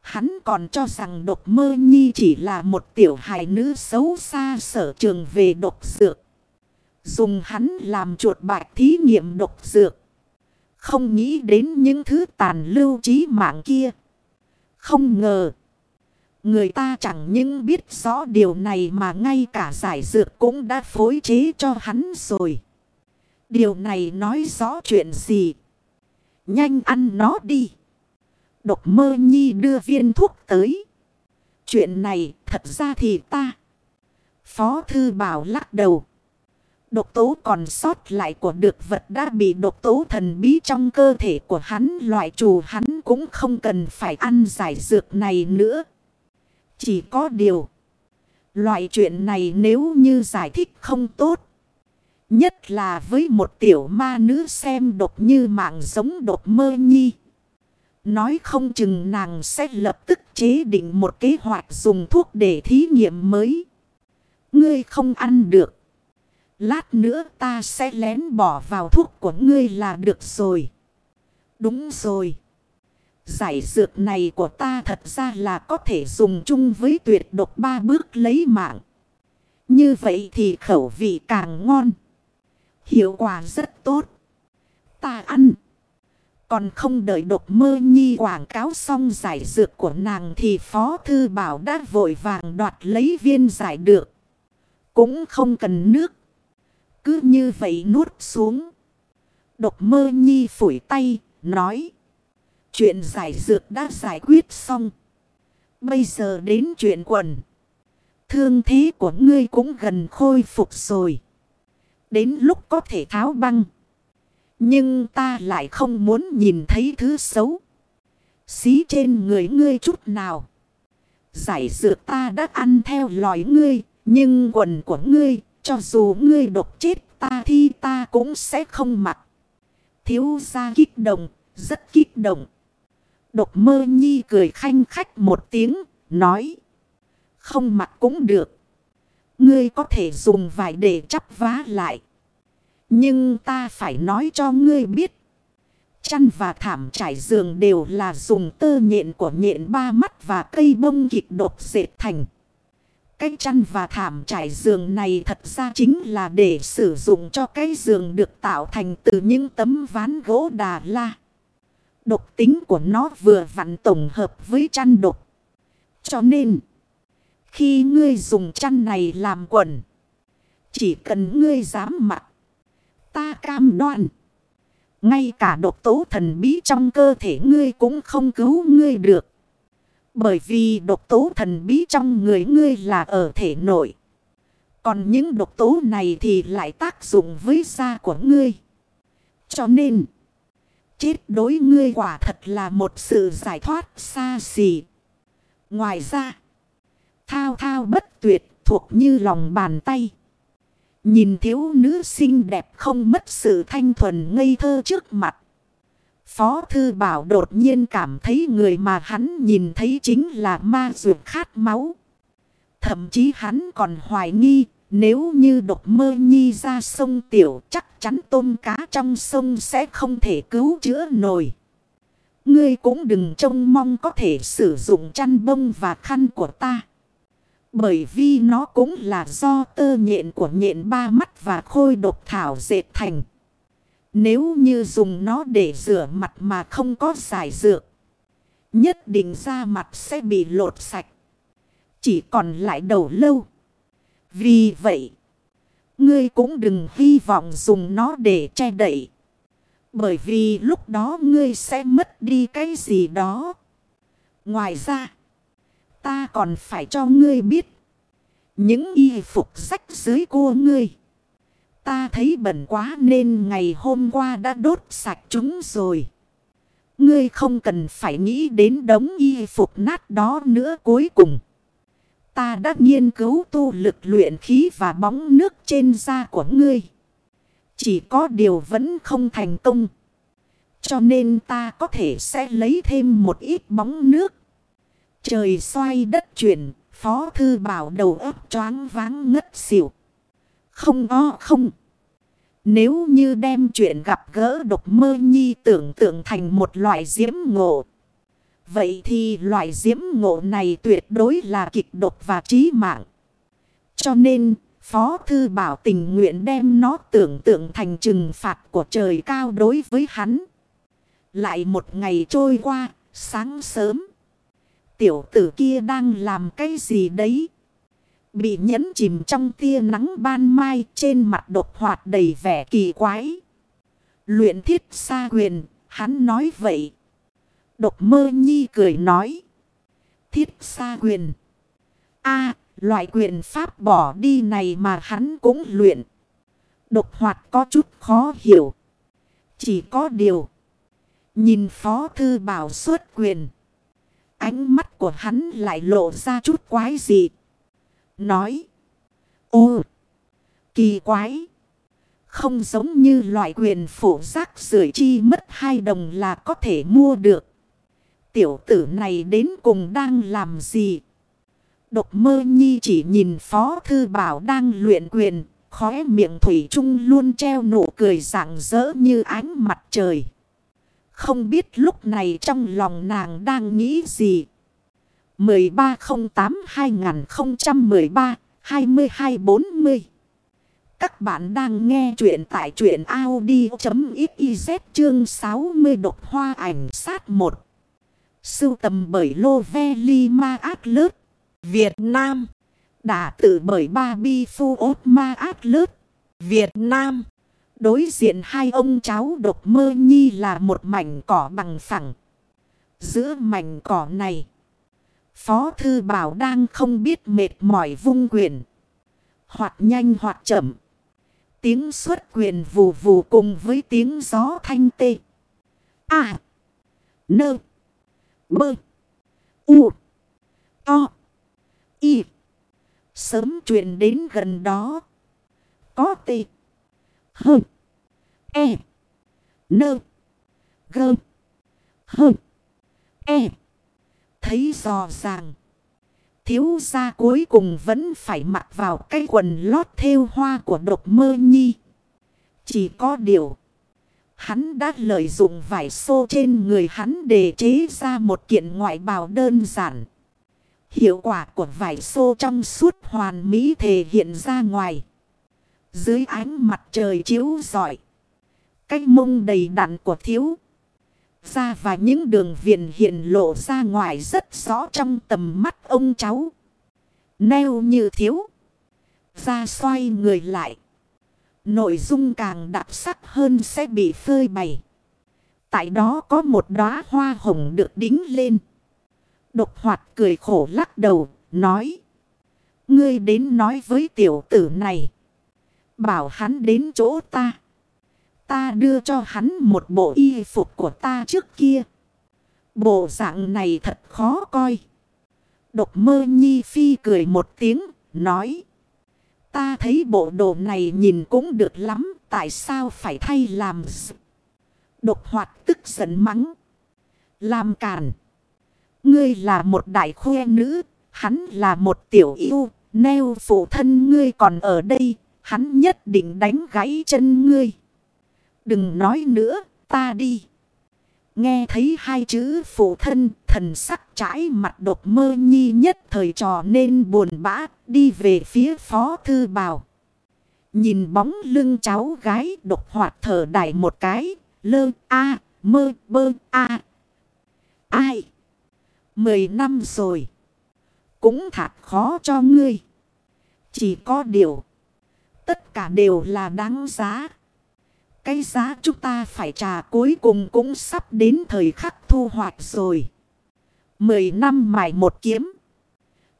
Hắn còn cho rằng độc mơ nhi chỉ là một tiểu hài nữ xấu xa sở trường về độc dược. Dùng hắn làm chuột bạch thí nghiệm độc dược. Không nghĩ đến những thứ tàn lưu trí mạng kia. Không ngờ. Người ta chẳng những biết rõ điều này mà ngay cả giải dược cũng đã phối chế cho hắn rồi. Điều này nói rõ chuyện gì? Nhanh ăn nó đi. Độc mơ nhi đưa viên thuốc tới. Chuyện này thật ra thì ta. Phó thư bảo lắc đầu. Độc tố còn sót lại của được vật đã bị độc tố thần bí trong cơ thể của hắn, loại trù hắn cũng không cần phải ăn giải dược này nữa. Chỉ có điều. Loại chuyện này nếu như giải thích không tốt. Nhất là với một tiểu ma nữ xem độc như mạng giống độc mơ nhi. Nói không chừng nàng sẽ lập tức chế định một kế hoạch dùng thuốc để thí nghiệm mới. Ngươi không ăn được. Lát nữa ta sẽ lén bỏ vào thuốc của ngươi là được rồi. Đúng rồi. Giải dược này của ta thật ra là có thể dùng chung với tuyệt độc ba bước lấy mạng. Như vậy thì khẩu vị càng ngon. Hiệu quả rất tốt. Ta ăn. Còn không đợi độc mơ nhi quảng cáo xong giải dược của nàng thì Phó Thư Bảo đã vội vàng đoạt lấy viên giải được. Cũng không cần nước. Cứ như vậy nuốt xuống. Độc mơ nhi phủi tay, nói. Chuyện giải dược đã giải quyết xong. Bây giờ đến chuyện quần. Thương thế của ngươi cũng gần khôi phục rồi. Đến lúc có thể tháo băng. Nhưng ta lại không muốn nhìn thấy thứ xấu. Xí trên người ngươi chút nào. Giải dược ta đã ăn theo lòi ngươi. Nhưng quần của ngươi, cho dù ngươi độc chết ta thì ta cũng sẽ không mặc. Thiếu gia kích động, rất kích động. Độc mơ nhi cười khanh khách một tiếng, nói. Không mặc cũng được. Ngươi có thể dùng vải để chắp vá lại. Nhưng ta phải nói cho ngươi biết. Chăn và thảm trải giường đều là dùng tơ nhện của nhện ba mắt và cây bông kịch độc dệt thành. Cái chăn và thảm trải giường này thật ra chính là để sử dụng cho cái giường được tạo thành từ những tấm ván gỗ đà la. Độc tính của nó vừa vặn tổng hợp với chăn độc. Cho nên, khi ngươi dùng chăn này làm quần, chỉ cần ngươi dám mặc, ta cam đoan. Ngay cả độc tố thần bí trong cơ thể ngươi cũng không cứu ngươi được. Bởi vì độc tố thần bí trong người ngươi là ở thể nội. Còn những độc tố này thì lại tác dụng với da của ngươi. Cho nên, chết đối ngươi quả thật là một sự giải thoát xa xỉ. Ngoài ra, thao thao bất tuyệt thuộc như lòng bàn tay. Nhìn thiếu nữ xinh đẹp không mất sự thanh thuần ngây thơ trước mặt. Phó Thư Bảo đột nhiên cảm thấy người mà hắn nhìn thấy chính là ma dược khát máu. Thậm chí hắn còn hoài nghi, nếu như độc mơ nhi ra sông tiểu, chắc chắn tôm cá trong sông sẽ không thể cứu chữa nổi. Ngươi cũng đừng trông mong có thể sử dụng chăn bông và khăn của ta. Bởi vì nó cũng là do tơ nhện của nhện ba mắt và khôi độc thảo dệt thành. Nếu như dùng nó để rửa mặt mà không có giải dược. Nhất định da mặt sẽ bị lột sạch. Chỉ còn lại đầu lâu. Vì vậy. Ngươi cũng đừng hy vọng dùng nó để che đậy. Bởi vì lúc đó ngươi sẽ mất đi cái gì đó. Ngoài ra. Ta còn phải cho ngươi biết. Những y phục rách dưới của ngươi. Ta thấy bẩn quá nên ngày hôm qua đã đốt sạch chúng rồi. Ngươi không cần phải nghĩ đến đống y phục nát đó nữa cuối cùng. Ta đã nghiên cứu tu lực luyện khí và bóng nước trên da của ngươi. Chỉ có điều vẫn không thành công. Cho nên ta có thể sẽ lấy thêm một ít bóng nước. Trời xoay đất chuyển, Phó Thư Bảo đầu óc choáng váng ngất xỉu. Không o không. Nếu như đem chuyện gặp gỡ độc mơ nhi tưởng tượng thành một loại diễm ngộ. Vậy thì loại diễm ngộ này tuyệt đối là kịch độc và trí mạng. Cho nên, Phó Thư Bảo tình nguyện đem nó tưởng tượng thành trừng phạt của trời cao đối với hắn. Lại một ngày trôi qua, sáng sớm. Tiểu tử kia đang làm cái gì đấy? Bị nhấn chìm trong tia nắng ban mai trên mặt đột hoạt đầy vẻ kỳ quái. Luyện thiết xa quyền, hắn nói vậy. Độc mơ nhi cười nói. Thiết xa quyền. a loại quyền pháp bỏ đi này mà hắn cũng luyện. Độc hoạt có chút khó hiểu. Chỉ có điều. Nhìn phó thư bảo xuất quyền. Ánh mắt của hắn lại lộ ra chút quái dị. Nói. Ô. Kỳ quái. Không giống như loại quyền phủ giác rưỡi chi mất hai đồng là có thể mua được. Tiểu tử này đến cùng đang làm gì? Độc mơ nhi chỉ nhìn Phó Thư Bảo đang luyện quyền, khóe miệng Thủy Trung luôn treo nụ cười rạng rỡ như ánh mặt trời. Không biết lúc này trong lòng nàng đang nghĩ gì. 1308-2013-2240 Các bạn đang nghe chuyện tại chuyện Audi.xyz chương 60 độc hoa ảnh sát 1 Sưu tầm bởi Lô Ve Li Ma Lớt Việt Nam. Đã tự bởi Ba Bi Phu Ốt Ma Át Lớt Việt Nam. Đối diện hai ông cháu độc mơ nhi là một mảnh cỏ bằng phẳng. Giữa mảnh cỏ này, Phó Thư Bảo đang không biết mệt mỏi vung quyền. Hoặc nhanh hoặc chậm. Tiếng xuất quyền vù vù cùng với tiếng gió thanh tê. À. Nơ. Bơ. U. To. Y. Sớm chuyển đến gần đó. Có tê. Hơ. E. Nơ. Gơ. Hơ. E. Thấy rõ ràng. Thiếu gia cuối cùng vẫn phải mặc vào cái quần lót thêu hoa của độc mơ nhi. Chỉ có điều. Hắn đã lợi dụng vải xô trên người hắn để chế ra một kiện ngoại bào đơn giản. Hiệu quả của vải xô trong suốt hoàn mỹ thể hiện ra ngoài. Dưới ánh mặt trời chiếu rọi. Cái mông đầy đặn của thiếu ra và những đường viền hiện lộ ra ngoài rất rõ trong tầm mắt ông cháu. Neo như thiếu. ra xoay người lại. Nội dung càng đặc sắc hơn sẽ bị phơi bày. Tại đó có một đóa hoa hồng được đính lên. Độc hoạt cười khổ lắc đầu, nói. Ngươi đến nói với tiểu tử này. Bảo hắn đến chỗ ta. Ta đưa cho hắn một bộ y phục của ta trước kia. Bộ dạng này thật khó coi. Độc mơ nhi phi cười một tiếng, nói. Ta thấy bộ đồ này nhìn cũng được lắm, tại sao phải thay làm gì? Độc hoạt tức giận mắng. Làm càn. Ngươi là một đại khoe nữ, hắn là một tiểu yêu, neo phụ thân ngươi còn ở đây, hắn nhất định đánh gãy chân ngươi. Đừng nói nữa, ta đi. Nghe thấy hai chữ phụ thân, thần sắc trái mặt đột mơ nhi nhất thời trò nên buồn bã, đi về phía phó thư bào. Nhìn bóng lưng cháu gái độc hoạt thở đại một cái, lơ a mơ bơ a Ai? Mười năm rồi. Cũng thật khó cho ngươi. Chỉ có điều. Tất cả đều là đáng giá. Cái giá chúng ta phải trả cuối cùng cũng sắp đến thời khắc thu hoạch rồi. Mười năm mài một kiếm.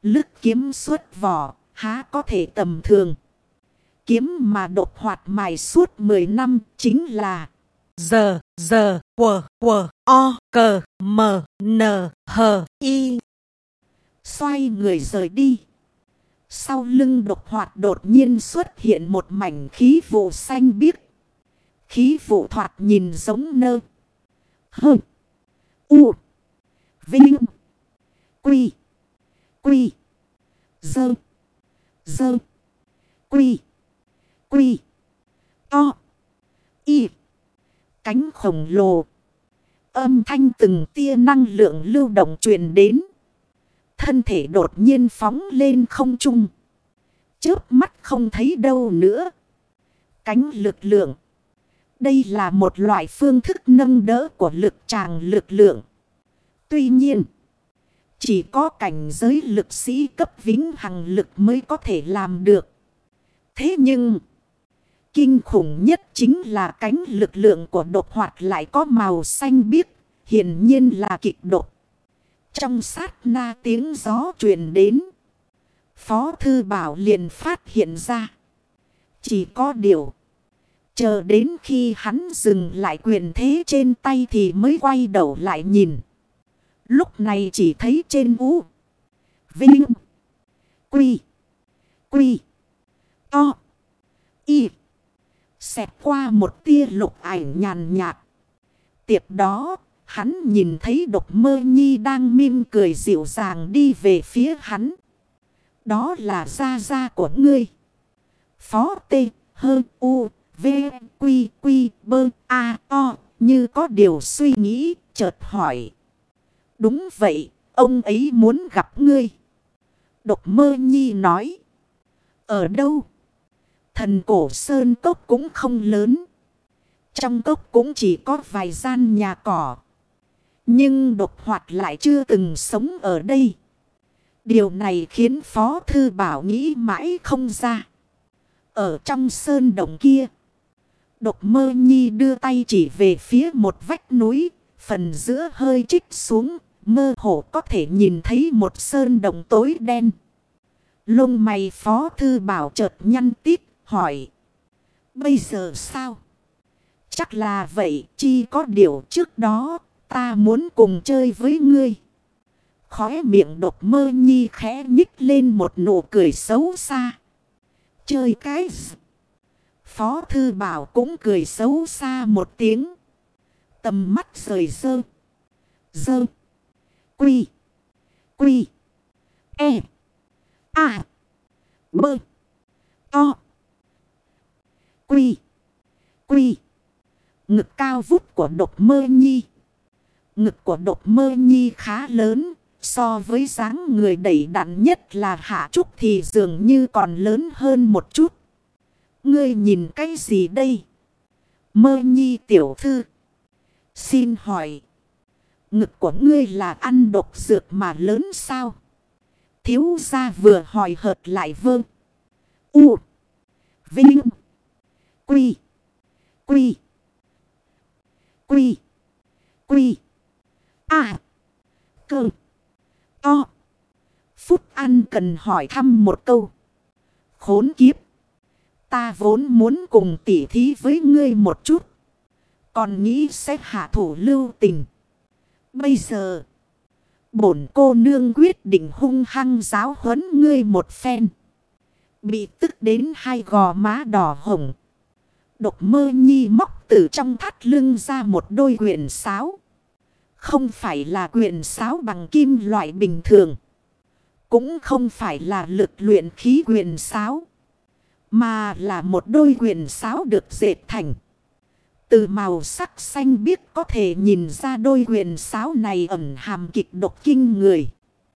Lức kiếm suốt vỏ, há có thể tầm thường. Kiếm mà đột hoạt mài suốt mười năm chính là Giờ, giờ, quờ, quờ, o, cờ, m, n, h, i. Xoay người rời đi. Sau lưng độc hoạt đột nhiên xuất hiện một mảnh khí vụ xanh biếc. Khí vụ thoạt nhìn giống nơ. Hơ. U. Vinh. Quy. Quy. Dơ. Dơ. Quy. Quy. To. Y. Cánh khổng lồ. Âm thanh từng tia năng lượng lưu động truyền đến. Thân thể đột nhiên phóng lên không trung. Chớp mắt không thấy đâu nữa. Cánh lực lượng. Đây là một loại phương thức nâng đỡ của lực tràng lực lượng. Tuy nhiên, chỉ có cảnh giới lực sĩ cấp vĩnh hằng lực mới có thể làm được. Thế nhưng, kinh khủng nhất chính là cánh lực lượng của độc hoạt lại có màu xanh biếc, hiển nhiên là kịch độc. Trong sát na tiếng gió truyền đến. Phó Thư Bảo liền phát hiện ra. Chỉ có điều. Chờ đến khi hắn dừng lại quyền thế trên tay thì mới quay đầu lại nhìn. Lúc này chỉ thấy trên ú. Vinh. Quy. Quy. To. Y. Xẹt qua một tia lục ảnh nhàn nhạt. Tiệp đó Hắn nhìn thấy độc mơ nhi đang mỉm cười dịu dàng đi về phía hắn. Đó là gia gia của ngươi. Phó tê, Hơn U, V, Quy, Quy, Bơ, A, O. Như có điều suy nghĩ, chợt hỏi. Đúng vậy, ông ấy muốn gặp ngươi. Độc mơ nhi nói. Ở đâu? Thần cổ sơn cốc cũng không lớn. Trong cốc cũng chỉ có vài gian nhà cỏ. Nhưng độc hoạt lại chưa từng sống ở đây. Điều này khiến Phó Thư Bảo nghĩ mãi không ra. Ở trong sơn đồng kia. Độc mơ nhi đưa tay chỉ về phía một vách núi. Phần giữa hơi trích xuống. Mơ hồ có thể nhìn thấy một sơn động tối đen. Lông mày Phó Thư Bảo chợt nhăn tít hỏi. Bây giờ sao? Chắc là vậy, chi có điều trước đó, ta muốn cùng chơi với ngươi. Khóe miệng độc mơ nhi khẽ nhích lên một nụ cười xấu xa. Chơi cái gì? Phó thư bảo cũng cười xấu xa một tiếng. Tầm mắt rời dơ. Dơ. Quy. Quy. E. A. Bơ. To. Quy. Quy. Ngực cao vút của độc mơ nhi. Ngực của độc mơ nhi khá lớn. So với dáng người đẩy đặn nhất là hạ trúc thì dường như còn lớn hơn một chút. Ngươi nhìn cái gì đây? Mơ nhi tiểu thư. Xin hỏi. Ngực của ngươi là ăn độc dược mà lớn sao? Thiếu gia vừa hỏi hợt lại vơ. U. Vinh. Quy. Quy. Quy. Quy. À. Cơ. To. Phúc An cần hỏi thăm một câu. Khốn kiếp. Ta vốn muốn cùng tỉ thí với ngươi một chút. Còn nghĩ sẽ hạ thủ lưu tình. Bây giờ. Bổn cô nương quyết định hung hăng giáo huấn ngươi một phen. Bị tức đến hai gò má đỏ hồng. Độc mơ nhi móc từ trong thắt lưng ra một đôi quyển sáo. Không phải là quyển sáo bằng kim loại bình thường. Cũng không phải là lực luyện khí quyển sáo. Mà là một đôi quyền sáo được dệt thành. Từ màu sắc xanh biếc có thể nhìn ra đôi quyền sáo này ẩn hàm kịch độc kinh người.